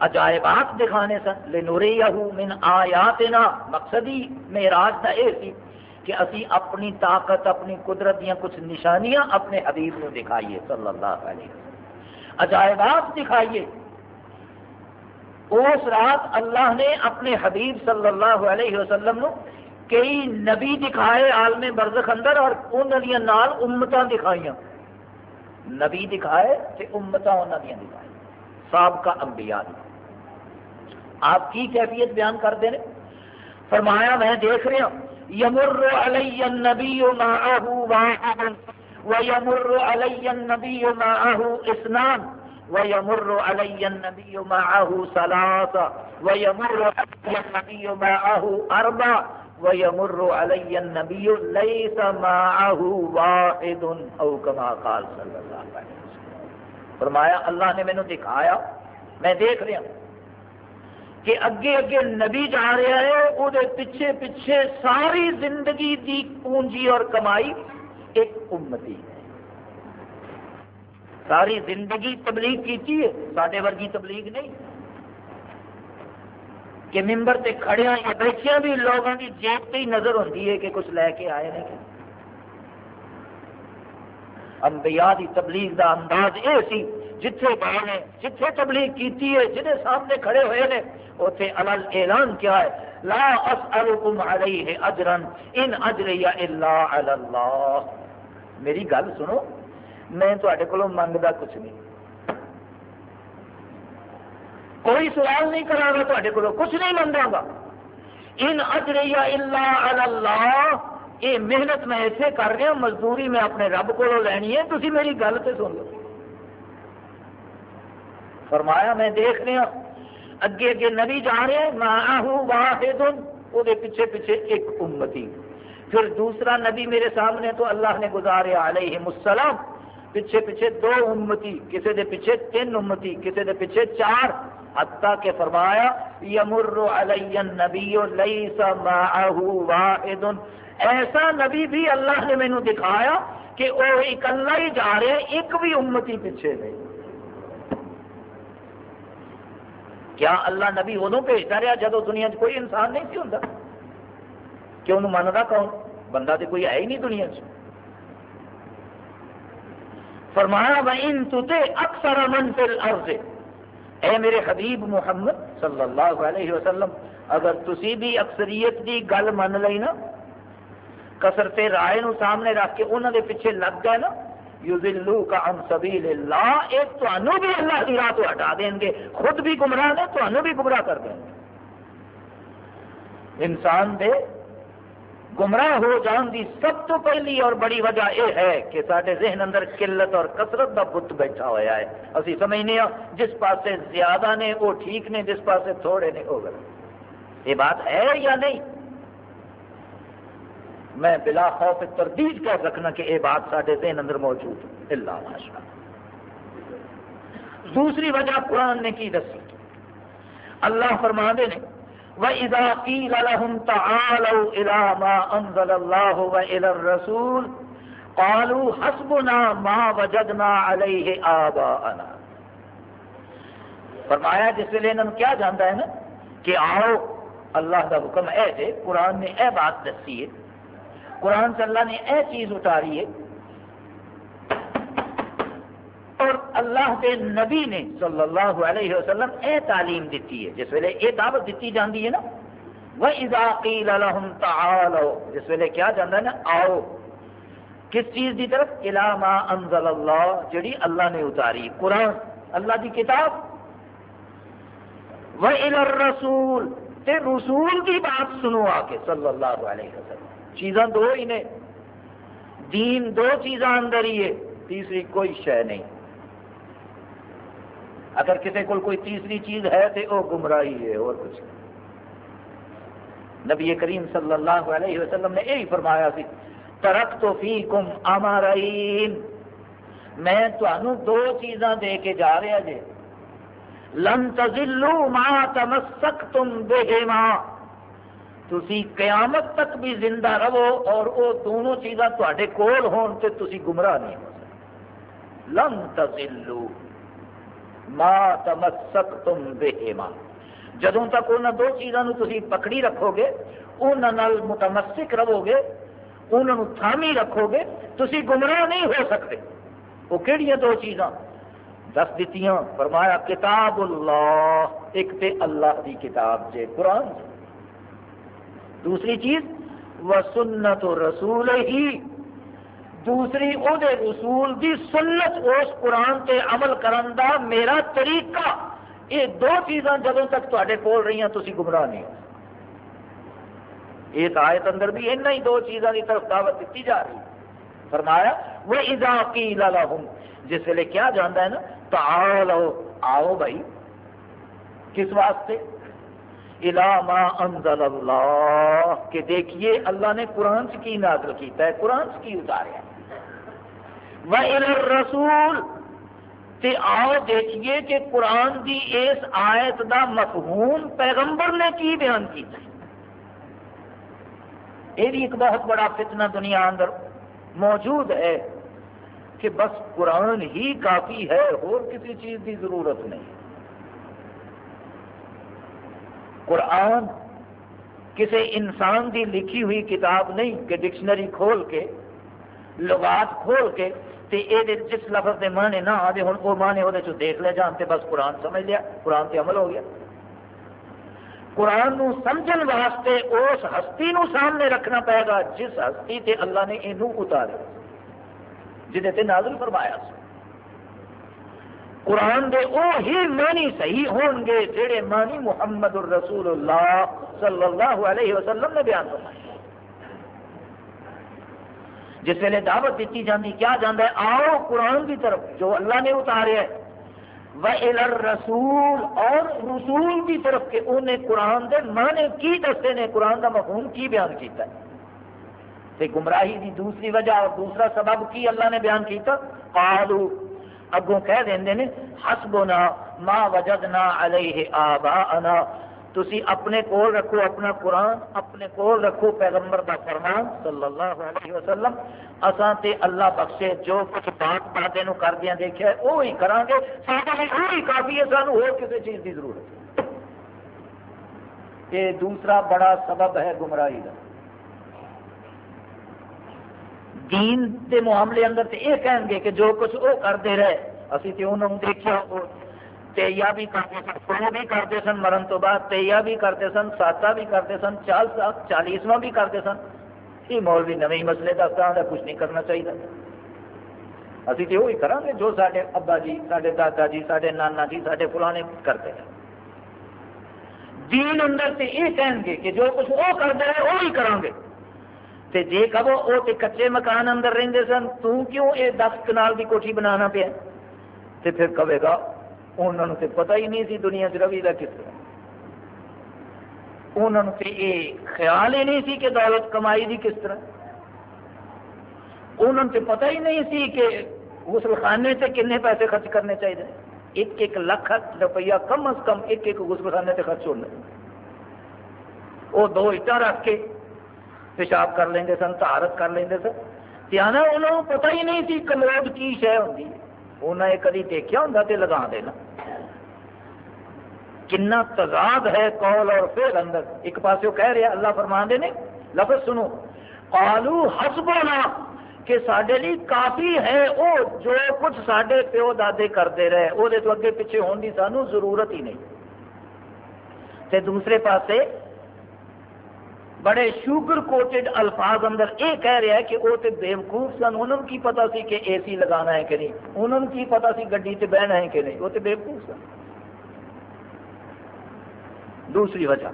S1: عجائبات دکھانے سن، لنوریہو من آیاتنا، مقصدی میراج دا اے سی کہ اسی اپنی طاقت، اپنی قدرت دیا کچھ نشانیاں اپنے حبیب نو دکھائیے صلی اللہ علیہ وسلم۔ عجائبات دکھائیے۔ اس رات اللہ نے اپنے حبیب صلی اللہ علیہ وسلم نو کئی نبی دکھائے عالم برزخ اندر اور انہوں نال امتاں دکھائیاں۔ نبی دکھائے کہ امتاں انہوں نے دکھائی سابقہ انبیاء دی۔ آپ کی کیفیت بیان کر دیں۔ فرمایا، میں دیکھ رہا ہوں، یمر علی النبی معه واحد، ویمر علی النبی معه اسنان ويمر علي النبي معه ثلاثة ويمر علي النبي معه أربع، ويمر علي النبي ليس معه واحد، أو كما قال صلى الله عليه وسلم. فرمایا، اللہ نے مینو دکھایا، میں دیکھ رہا کہ اگے اگے نبی جا رہا ہے وہ پیچھے پیچھے ساری زندگی دی پونجی اور کمائی ایک امتی ہے۔ ساری زندگی تبلیغ کی سارے ورگی تبلیغ نہیں۔ کہ ممبر سے کھڑے یا بیٹھیا بھی لوگوں کی جیب سے ہی نظر ہوتی ہے کہ کچھ لے کے آئے نہیں۔ انبیاء دی تبلیغ دا انداز یہ سی، جتھے گئے نے جتھے تبلیغ کیتی ہے جنہیں سامنے کھڑے ہوئے نے اتنے الل اعلان کیا ہے۔ لا اسألکم علیہ اجرن ان اجری الا علی اللہ۔ میری گل سنو میں تے کو منگتا کچھ نہیں۔ کوئی سوال نہیں کرا گا تے کو کچھ نہیں منگا گا۔ ان اجریا اللہ یہ محنت میں ایسے کر رہا مزدوری میں اپنے رب کو لینی ہے تھی میری گل تو سن لو۔ فرمایا، میں دیکھ رہا ہاں، اگے اگے نبی جا رہے واحد وہ پیچھے پیچھے ایک امتی۔ پھر دوسرا نبی میرے سامنے تو اللہ نے گزارے علیہ السلام پیچھے پیچھے دو امتی کسی دے پیچھے تین امتی کسی دے پیچھے چار۔ حتیٰ کہ فرمایا، یمر علی النبی لیس معه واحد۔ ایسا نبی بھی اللہ نے مینو دکھایا کہ وہ اکلا ہی جا رہے ایک بھی امتی پیچھے نہیں۔ کیا اللہ نبی ادو بھیجتا رہا جدو دنیا چ کوئی انسان نہیں سی ہوں کہ انہوں منتا کون؟ بندہ تو کوئی ہے ہی نہیں دنیا چ فرمایا ان تے اکثر من فی الارض اے میرے حبیب محمد صلی اللہ علیہ وسلم، اگر تسی بھی اکثریت دی گل من لئی نا کسرت رائے نو سامنے رکھ کے انہوں دے پیچھے لگ گئے نا یوزلو کا عن سبیل اللہ ایک تو بھی اللہ کی راہ تو ہٹا دیں گے، خود بھی گمراہ نے تو بھی گمراہ کر دیں گے۔ انسان دے گمراہ ہو جان دی سب تو پہلی اور بڑی وجہ یہ ہے کہ سارے ذہن اندر قلت اور کثرت کا بت بیٹھا ہوا ہے۔ اسی سمجھنے ہاں جس پاسے زیادہ نے، وہ ٹھیک نے، جس پاسے تھوڑے نے، وہ غلط۔ یہ بات ہے یا نہیں؟ میں بلا خوف تردید کر رکھنا کہ یہ بات سارے ذہن اندر موجود اللہ ماشاء دوسری وجہ قرآن نے کی دسی۔ اللہ فرما دے نے وَإِذَا قِيلَ لَهُمْ تَعَالَوْا إِلَى مَا أَنزَلَ اللَّهُ وَإِلَى الرَّسُولِ قَالُوا حَسْبُنَا مَا وَجَدْنَا عَلَيْهِ آبَاءَنَا۔ فرمایا جس ویلے انہوں کیا جانتا ہے نا کہ آؤ، اللہ کا حکم اے تھے قرآن نے اے بات دسی ہے، قرآن سے اللہ نے اے چیز اتاری ہے اور اللہ کے نبی نے صلی اللہ علیہ وسلم اے تعلیم دیتی ہے۔ جس ویلے یہ دعوت دیتی جاتی ہے نا۔ وہ اضاقیل جس ویلے کیا جانا ہے نا، آؤ۔ کس چیز کی طرف؟ علامہ انزل اللہ جڑی اللہ نے اتاری۔ قرآن۔ اللہ کی کتاب۔ وہ رسول تے رسول کی بات سنو آ کے صلی اللہ علیہ وسلم۔ چیزاں دو ہی نے۔ دین دو چیزاں اندر ہی ہے۔ تیسری کوئی شہ نہیں۔ اگر کسی کو کوئی تیسری چیز ہے تو وہ گمراہی ہے، اور کچھ نبی کریم صلی اللہ علیہ وسلم نے یہی فرمایا سی ترک تو فی کم امارین میں تمہوں دو چیزاں دے کے جا رہا جی۔ لن تزلو ما تمسک تم بے ماں تھی قیامت تک بھی زندہ رہو اور وہ دونوں چیزاں تے کول ہون تے تسی گمراہ نہیں ہو سکتے۔ لن تزلو ما تمسک تم بے جدوں تک ان دو چیزوں تھی پکڑی رکھو گے انہوں متمسک رہو گے انہوں تھامی رکھو گے تھی گمراہ نہیں ہو سکتے۔ وہ کہڑی دو چیزاں؟ دس دیتی فرمایا، کتاب اللہ، ایک تے اللہ دی کتاب جے قرآن۔ جے دوسری چیز وہ سنت رسول ہی دوسری او دے رسول دی سنت اس قرآن تے عمل کرن دا میرا طریقہ۔ یہ دو چیزاں جدوں تک تے کول رہی ہیں تھی گمراہ نہیں ہو۔ ایک آیت اندر بھی ان ہی دو چیزاں کی طرف دعوت دیتی جا رہی۔ فرمایا وہ ادا کی لالا ہوں جس ویلے کیا جانا ہے نا تو آؤ آؤ بھائی، کس واسطے؟ ما انزل اللہ کہ دیکھیے، اللہ نے قرآن سے کی نازل کیتا ہے، قرآن سے کی اتاریا رسول تے آؤ دیکھیے کہ قرآن دی اس آیت دا مفہوم پیغمبر نے کی بیان کیتا ہے یہ بھی ایک بہت بڑا فتنہ دنیا اندر موجود ہے کہ بس قرآن ہی کافی ہے، اور کسی چیز کی ضرورت نہیں۔ قرآن کسی انسان کی لکھی ہوئی کتاب نہیں کہ ڈکشنری کھول کے، لغات کھول کے تے اے جس لفظ کے معنی نہ آدھے ہوں وہ معنی وہ دیکھ لے جان تے بس قرآن سمجھ لیا، قرآن سے عمل ہو گیا۔ قرآن نو سمجھن واسطے اس ہستی نو سامنے رکھنا پائے گا جس ہستی تے اللہ نے یہ اتارے۔ جہد نازل فرمایا سو۔ قرآن دے او ہی معنی صحیح ہون گے جڑے معنی محمد الرسول اللہ صلی اللہ علیہ وسلم نے بیان فرمائے۔ جس ویلے دعوت دیتی جاتی کیا جانا ہے؟ آؤ قرآن کی طرف، جو اللہ نے اتارے ہے۔ رسول اور رسول کی طرف کہ انہیں قرآن دے معنی کی دستے نے، قرآن کا مفہوم کی بیان کیتا ہے۔ تے گمراہی دی دوسری وجہ اور دوسرا سبب کی اللہ نے بیان کیتا؟ قالو، اگوں کہہ دیں نے، حسبنا ما وجدنا علیہ آباءنا تسی اپنے کول رکھو اپنا قرآن، اپنے کول رکھو پیغمبر دا فرمان صلی اللہ علیہ وسلم۔ اساں تے اللہ بخشے، جو کچھ بات باتیں نو کر دیا دیکھا وہی کران گے۔ سارے لیے وہی کافی ہے، سانو اور کسی چیز کی ضرورت یہ دوسرا بڑا سبب ہے گمراہی کا دین دے معاملے اندر تے یہ کہیں گے کہ جو کچھ وہ کرتے رہے، اسی تے انہوں نے دیکھا تییا بھی کرتے سن سو بھی کرتے سن، مرن تو بعد تییا بھی کرتے سن، ساتا بھی کرتے سن، چال چالیسواں بھی کرتے سن۔ یہ مولوی نویں مسئلے دستا ہوں کچھ نہیں کرنا چاہیے ابھی تو وہی کریں گے جو سارے ابا جی سارے دادا جی سارے نانا جی سارے فلانے کرتے ہیں۔ دین اندر سے یہ کہیں گے کہ جو کچھ وہ کرتے ہیں وہی کریں گے۔ تے جے کہو وہ تے کچے مکان اندر رہتے سن، تو کیوں یہ دس کنال کی کوٹھی بنانا پیا؟ تے پھر کہے گا انہوں نے پتہ ہی نہیں سی دنیا چ روی کا کس طرح انہوں نے یہ خیال ہی نہیں سی کہ دولت کمائی دی کس طرح انہوں نے پتہ ہی نہیں سی کہ غسل خانے سے کنے پیسے خرچ کرنے چاہیے ایک ایک لاکھ روپیہ کم از کم ایک ایک غسل خانے سے خرچ ہونا وہ دو اٹا رکھ کے پیشاب کر لیں سن تہارت کر لیں سن تیانا انہوں نے پتہ ہی نہیں سی کلوڈ کی شہ ہوتی انہیں یہ کدی دیکھا ہوں تو لگا دینا۔ کنا تضاد ہے قول اور فعل اندر۔ ایک پاس کہہ رہے اللہ فرما دے نے، لفظ سنو۔ قالو حسبنا، کہ سڈے لیے کافی ہے وہ جو کچھ سڈے پیو دادے کرتے رہے۔ وہ اگے پیچھے ہونے کی سانو ضرورت ہی نہیں۔ تے دوسرے پاسے بڑے شوگر کوٹڈ الفاظ اندر یہ کہہ رہا ہے کہ وہ تو بےوقوف سن، انہوں نے کی پتا سی کہ اے سی لگانا ہے کہ نہیں؟ انہوں کی پتا سی گڈی بہنا ہے کہ نہیں؟ وہ تو بےوقوف سن۔ دوسری وجہ۔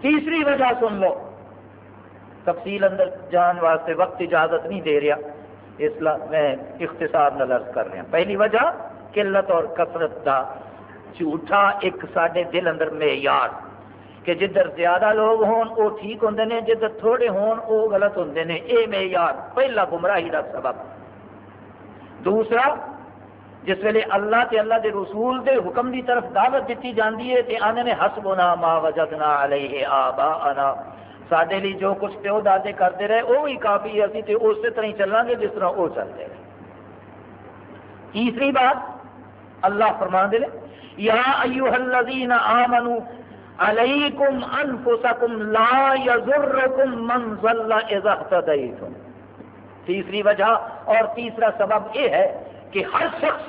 S1: تیسری وجہ سن لو۔ تفصیل اندر جان واسطے وقت اجازت نہیں دے رہا۔ اس لیے میں اختصار نظر کر رہا۔ پہلی وجہ، قلت اور کثرت کا جھوٹا ایک سارے دل اندر معیار۔ کہ جدھر زیادہ لوگ ہون وہ ٹھیک ہوں نے، جدھر تھوڑے ہون وہ غلط ہوں نے۔ یہ معیار پہلا گمراہی کا سبب۔ دوسرا، جس ویلے اللہ تے اللہ دے رسول دے حکم دی طرف دعوت دیتی جاندی ہے، تے آنے نے، حسبنا ما وجدنا علیہ آباءنا۔ سڈے لیے جو کچھ پیو دادے کرتے رہے، وہ ہی کافی ہے۔ اسی تے اسی طرح چلیں گے، جس طرح وہ چلتے رہے۔ تیسری بات، اللہ فرما دے یا ایوہ الذین آمنوا علیکم انفسکم لا یضرکم من ظل اذا اہتدیتم تیسری وجہ اور تیسرا سبب یہ ہے کہ ہر شخص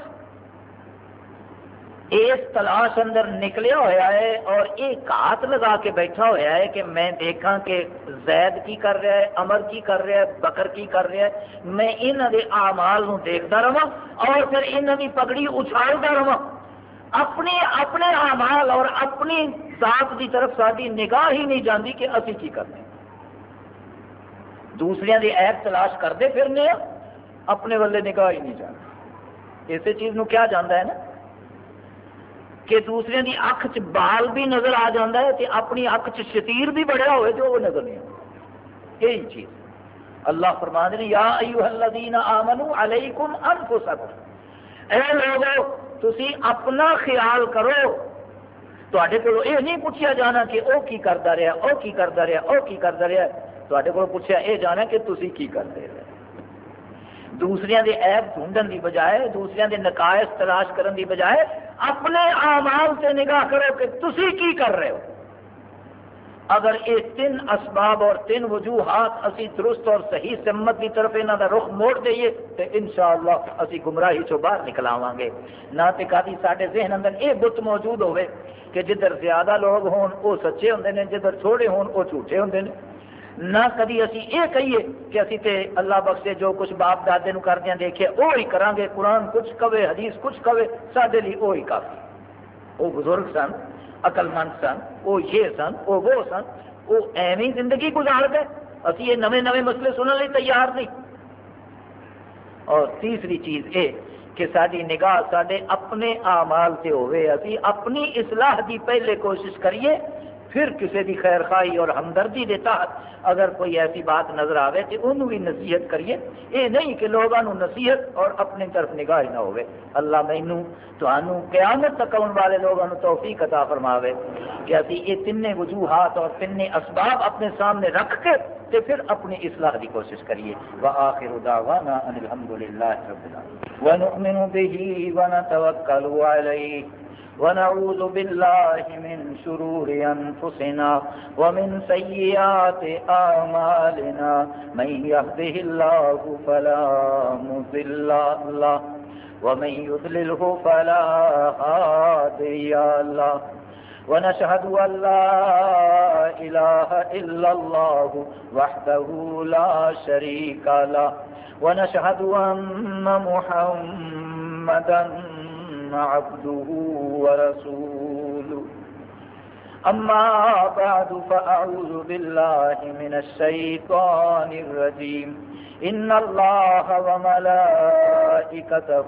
S1: اس تلاش اندر نکلیا ہوا ہے اور یہ کات لگا کے بیٹھا ہوا ہے کہ میں دیکھا کہ زید کی کر رہا ہے امر کی کر رہا ہے، بکر کی کر رہا ہے۔ میں انہوں کے آمال دیکھتا رہا اور پھر انہوں کی پگڑی اچھالتا رہا اپنے اپنے اعمال اور اپنی ذات کی طرف ساری نگاہ ہی نہیں جاندی کہ اسی کی کرنے دوسرے دی ایپ تلاش کرتے پھرنے اپنے والے نگاہ ہی نہیں جانا اسی چیز نو کیا جانا ہے نا؟ کہ دوسرے دی اکھ چ بال بھی نظر آ جاتا ہے کہ اپنی اکھ چ شتیر بھی بڑھیا ہوئے جو وہ نظر نہیں آتا یہی چیز۔ اللہ فرما دے یا ایوہ الذین آمنوا علیکم انفسکم۔ اے لوگو تسی اپنا خیال کرو تے کو یہ نہیں پوچھا جانا کہ وہ کی کرتا رہا وہ کی کرتا رہا وہ کی کرتا رہا تے کو پوچھا یہ جانا کہ تسی کی کرتے رہے دوسرے دے ایپ ڈھونڈن دی بجائے دوسرے دے نقائص تلاش کرن دی بجائے اپنے اعمال سے نگاہ کرو کہ تسی کی کر رہے ہو اگر یہ تین اسباب اور تین وجوہات اسی درست اور صحیح سمت کی طرف یہاں کا رخ موڑ دئیے تو ان شاء اللہ اسی گمراہی چو باہر نکل آواں گے۔ نہ تو کدی سارے ذہن اندر یہ بت موجود ہوئے کہ جدھر زیادہ لوگ ہون وہ سچے ہوں نے، جدھر چھوڑے ہون وہ جھوٹے ہوں نے۔ نہ کدی اسی یہ کہیے کہ اسی تے اللہ بخشے جو کچھ باپ دادے نو کردیا دیکھے وہی کریں گے قرآن کچھ کہے، حدیث کچھ کہے سارے لیے وہی کافی۔ وہ بزرگ سن عقل مند سن وہ یہ سن وہ وہ سن وہ ایویں زندگی گزار گئے اسی یہ نئے نئے مسئلے سننے لیے تیار نہیں اور تیسری چیز یہ کہ ساری نگاہ سارے اپنے آمال سے ہوئے اسی اپنی اصلاح کی پہلے کوشش کریے پھر کسی کی خیر خواہی اور ہمدردی کے تحت اگر کوئی ایسی بات نظر آئے تو انہوں بھی نصیحت کریے، یہ نہیں کہ لوگوں نصیحت اور اپنی طرف نگاہ نہ ہوئے اللہ مینو تو قیامت تک آنے والے لوگوں توفیق عطا فرماوے کہ ابھی یہ تین وجوہات اور تین اسباب اپنے سامنے رکھ کے تے پھر اپنی اصلاح کی کوشش کریے۔ وآخر دعوانا ان الحمدللہ رب العالمین۔ ونؤمن به ونتوکل علیہ۔ ونعوذ بالله من شرور أنفسنا ومن سيئات آمالنا من يهده الله فلا مضل له ومن يضلله فلا هادي له. ونشهد أن لا إله إلا الله وحده لا شريك له. ونشهد أن محمدا عبده ورسوله. أما بعد، فأعوذ بالله من الشيطان الرجيم. إن الله وملائكته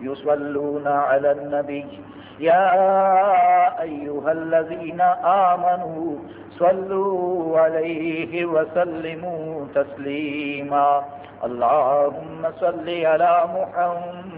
S1: يصلون على النبي. يا أيها الذين آمنوا صلوا عليه وسلموا تسليما. اللهم صل على محمد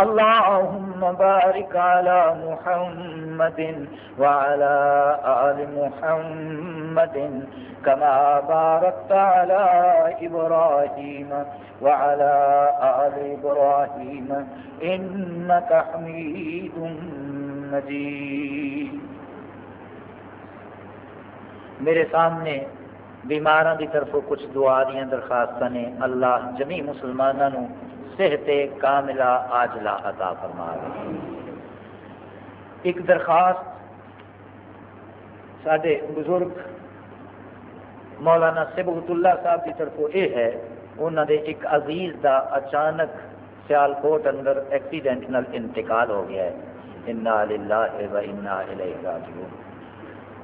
S1: اللهم بارك على محمد وعلى آل محمد كما باركت على إبراهيم وعلى آل إبراهيم إنك حميد مجيد. میرے سامنے بیماروں کی طرف کچھ دعا دیا درخواست نے اللہ جمی مسلمانوں صحت کاملہ آجلا عطا فرما ایک درخواست سارے بزرگ مولانا سبغت اللہ صاحب کی طرف یہ ہے انہوں نے ایک عزیز دا اچانک سیال کوٹ اندر ایکسیڈنٹ نال انتقال ہو گیا ہے۔ انا للہ و انا الیہ راجعون۔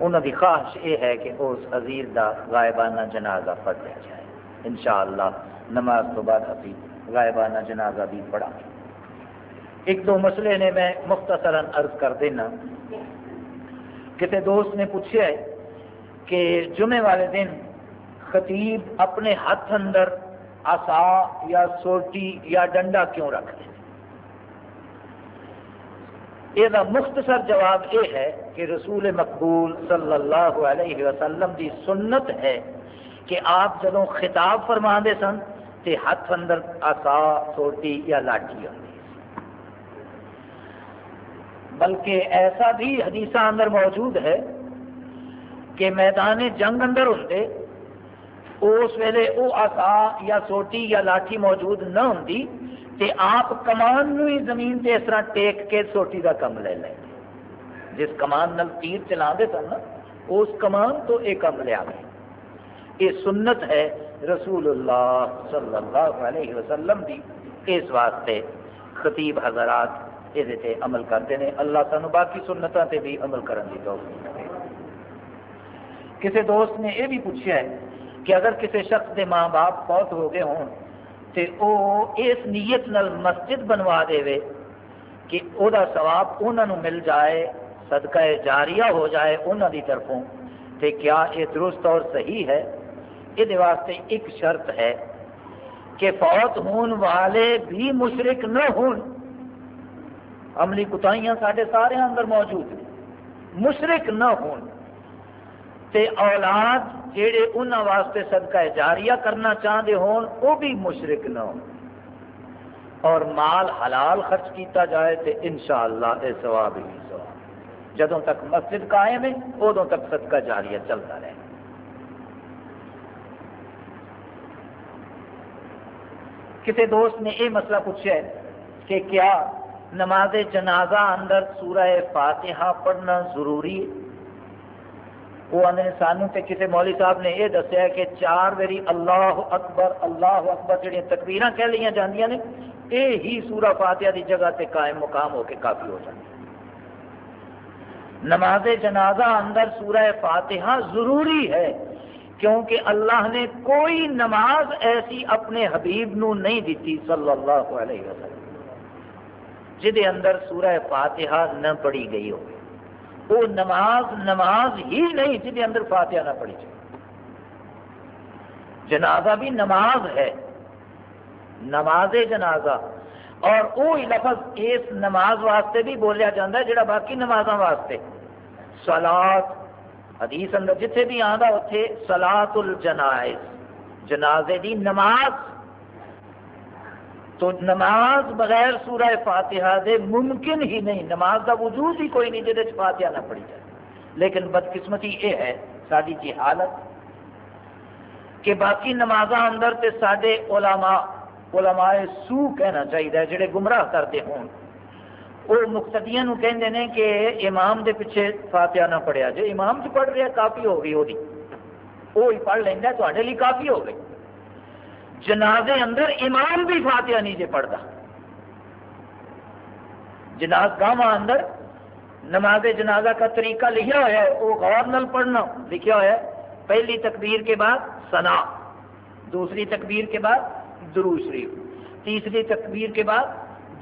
S1: انہوں کی خواہش یہ ہے کہ اس عزیز دا غائبانہ جنازہ پڑھ لیا جائے۔ انشاءاللہ نماز تو بعد ابھی غائبانہ جنازہ بھی پڑھا۔ ایک دو مسئلے نے میں مختصرا عرض کر دینا۔ کسی دوست نے پوچھا ہے کہ جمعے والے دن خطیب اپنے ہاتھ اندر آسا یا سوٹی یا ڈنڈا کیوں رکھتے یہ مختصر جواب یہ ہے کہ رسول مقبول صلی اللہ علیہ وسلم کی سنت ہے کہ آپ جب خطاب فرما دے سن تو ہاتھ اندر آسا، سوٹی یا لاٹھی ہوتی بلکہ ایسا بھی حدیثہ اندر موجود ہے کہ میدان جنگ اندر ہوں اس ویلے وہ آسا یا سوٹی یا لاٹھی موجود نہ ہوں تے آپ کمان نو ہی زمین تے اس طرح ٹیک کے سوٹی کا کم لے لیں۔ جس کمان نل تیر چلا دے سن اس کمان تو یہ کم لیا گئے یہ سنت ہے رسول اللہ صلی اللہ علیہ وسلم دی اس واسطے خطیب حضرات یہ عمل کرتے ہیں۔ اللہ سانو باقی سنتوں سے بھی عمل کرنے کی توفیق۔ کسی دوست نے یہ بھی پوچھا ہے کہ اگر کسی شخص کے ماں باپ فوت ہو گئے ہوں تو وہ اس نیت نل مسجد بنوا دے کہ وہ ثواب انہوں مل جائے، صدقہ جاریہ ہو جائے انہوں کی طرفوں۔ تو کیا یہ درست اور صحیح ہے؟ یہ واسطے ایک شرط ہے کہ فوت ہون والے بھی مشرق نہ ہون۔ عملی کتائیاں سارے سارے اندر موجود ہیں۔ مشرق نہ ہون۔ تے اولاد جہے انہوں واسطے صدقہ جاریہ کرنا چاہتے ہون وہ بھی مشرق نہ ہو اور مال حلال خرچ کیتا جائے تو انشاءاللہ اے ثواب ہی ثواب۔ جدوں تک مسجد قائم ہے ادوں تک صدقہ جاریہ چلتا رہے۔ کسی دوست نے یہ مسئلہ پوچھا ہے کہ کیا نماز جنازہ اندر سورہ فاتحہ پڑھنا ضروری ہے؟ وہ آدھے سانو تے کسی مولوی صاحب نے یہ دسیا کہ چار باری اللہ اکبر اللہ اکبر جہاں تکبیر کہہ لیا جاندیاں نے یہ ہی سورہ فاتحہ دی جگہ تے قائم مقام ہو کے کافی ہو جائے نماز جنازہ اندر سورہ فاتحہ ضروری ہے۔ کیونکہ اللہ نے کوئی نماز ایسی اپنے حبیب نو نہیں دیتی صلی اللہ علیہ وسلم۔ جہد اندر سورہ فاتحہ نہ پڑھی گئی ہو۔ وہ نماز نماز ہی نہیں جہد اندر فاتحہ نہ پڑھی جائے۔ جنازہ بھی نماز ہے۔ نماز جنازہ۔ اور وہ لفظ اس نماز واسطے بھی بولیا جاتا ہے جڑا باقی نماز واسطے۔ سلاد حدیث اندر جتھے بھی آتا اتنے سلاط الجنائز جنازے دی نماز۔ تو نماز بغیر سورہ فاتحہ دے ممکن ہی نہیں، نماز کا وجود ہی کوئی نہیں جہد فاتحہ نہ پڑھی جائے۔ لیکن بدقسمتی یہ ہے ساری جی حالت کہ باقی نماز اندر تے سارے علماء علماء سو کہنا چاہیے جڑے گمراہ کرتے ہوں وہ مقتدیاں کہندے ہیں کہ امام دے پیچھے فاتحہ نہ پڑھیا جائے امام جو پڑھ رہا کافی ہو گئی وہ ہی پڑھ لینا تے لیے کافی ہو گئی۔ جنازے اندر امام بھی فاتحہ نہیں جے پڑھتا۔ جناز گاہ اندر نماز جنازہ کا طریقہ لکھا ہوا ہے، وہ غور نل پڑھنا لکھا ہوا ہے۔ پہلی تکبیر کے بعد سنا دوسری تکبیر کے بعد درو شریف، تیسری تکبیر کے بعد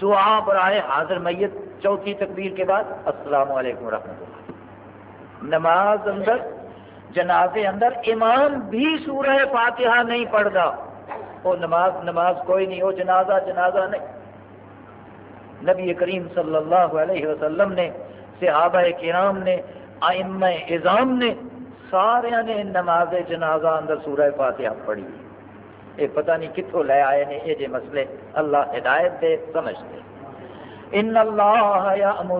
S1: دعا برائے حاضر میت چوتھی تکبیر کے بعد، السلام علیکم ورحمۃ اللہ۔ نماز اندر، جنازے اندر امام بھی سورہ فاتحہ نہیں پڑھتا۔ وہ نماز نماز کوئی نہیں، وہ جنازہ جنازہ نہیں۔ نبی کریم صلی اللہ علیہ وسلم نے، صحابہ کرام نے آئم اظام نے، سارے نے نماز جنازہ اندر سورہ فاتحہ پڑھی۔ یہ پتہ نہیں کتوں لے آئے نے یہ جی مسئلے اللہ ہدایت دے، سمجھتے۔ ان اللہ یا امور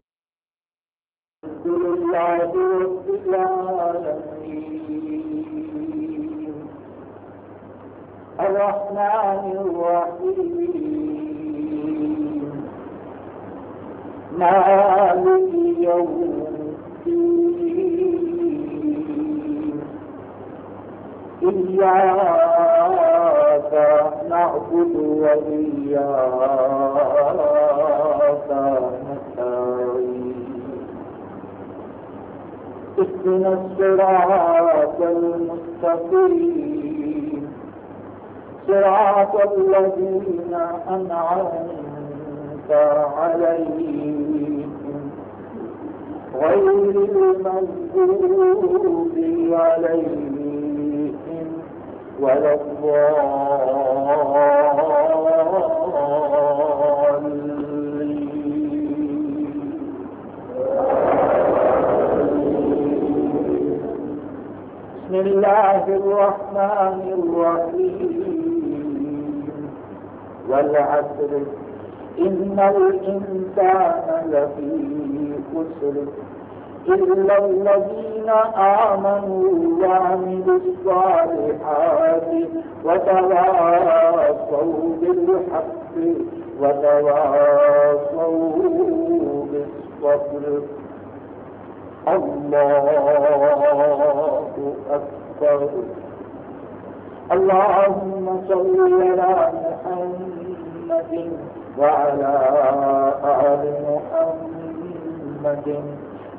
S1: الرحمن الرحيم. مالك يوم الدين. إياك نعبد وإياك نستعين. اهدنا الصراط المستقيم. صراط الذين أنعمت عليهم. غير المغضوب عليهم ولا بسم الله الرحمن الرحيم. إن الإنسان لفي خسر. إلا الذين آمنوا وعملوا الصالحات وتواصوا بالحق وتواصوا بالصبر الله أكبر اللهم صل على محمد وعلى آل محمد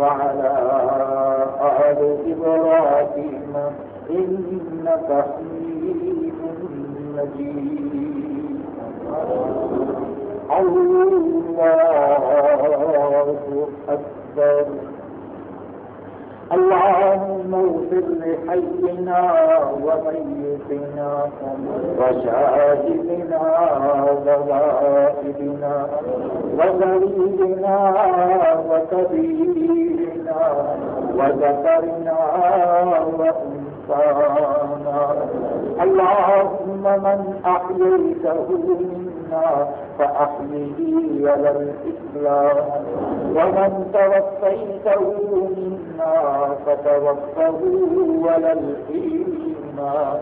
S1: وعلى آل إبراهيم إنك حميد مجيد. الله أكبر. اللهم اغفر لحينا وميتنا وشاهدنا وغائبنا وغريبنا وكبيرنا وذكرنا وأنثى إحسانا اللهم من أحييته منا فأحيه على الإسلام. ومن توفيته منا فتوفه على الإيمان.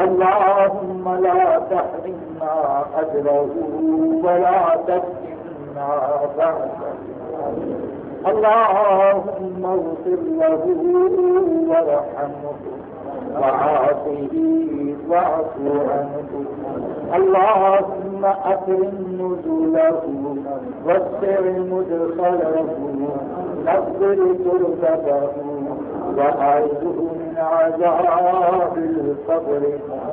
S1: اللهم لا تحرمنا أجره ولا تفتنا بعده. اللهم اغفر له وارحمه وعافه واعف عنه اللهم أكرم نزوله وسر مدخله نصر تربته وأعذه من عذاب القبر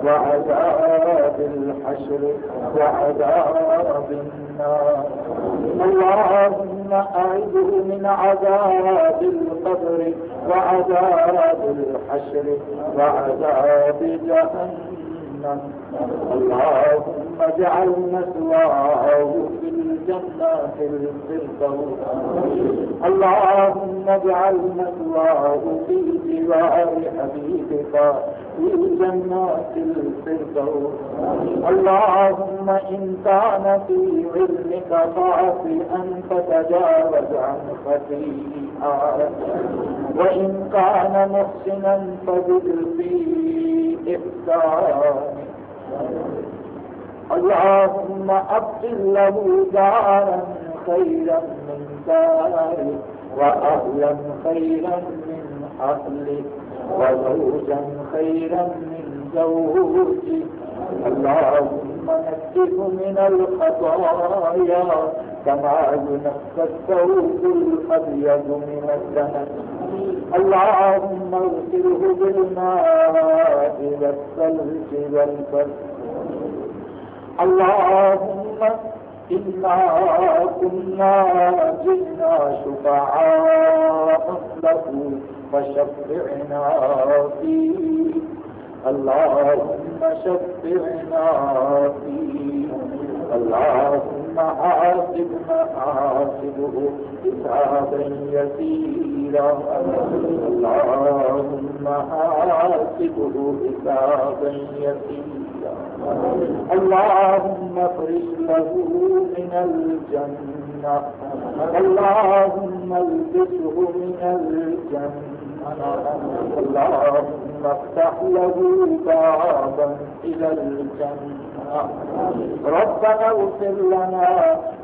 S1: وعذاب الحشر وعذاب النار اللهم أعذه من عذاب القبر وعذاب الحشر وعذاب جهنم. اللهم اجعل مثواه في الجنة الفردوس. اللهم اجعل مثواه في جوار حبيبك. في جنات الفردوس اللهم إن كان في علمك خاطئا فتجاوز عن خطيئاته وإن كان محسنا فزد في إحسانه اللهم أبدل له دارا خيرا من داره وأهلا خيرا من أهله وزوجا خيرا من زوجه اللهم نكف من الخطايا كما ينقى الثوب الأبيض من الدنس اللهم اغسله بالماء والثلج والبرد اللهم إنا كنا جئنا شفعاء له. فشفعنا فيه اللهم شفعنا فيه اللهم حاسبنا حاسبه حسابا يسيرا اللهم حاسبه حسابا يسيرا اللهم افرش له من الجنة اللهم البسه من الجنة اللهم افتح له بابا إلى الجنة. ربنا اغفر لنا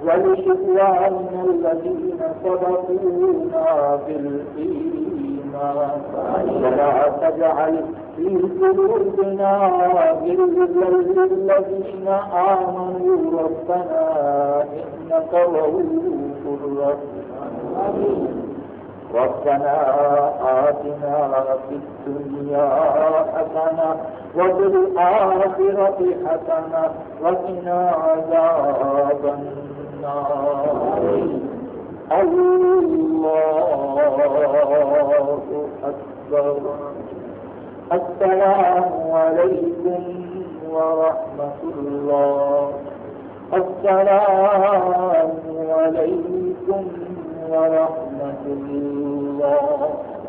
S1: ولإخواننا الذين سبقونا بالإيمان. ولا تجعل في قلوبنا غلا للذين آمنوا. ربنا إنك رؤوف رحيم. ربنا آتنا في الدنيا حسنة وفي الآخرة حسنة وقنا عذاب النار. الله أكبر. السلام عليكم ورحمة الله. السلام عليكم ورحمة الله.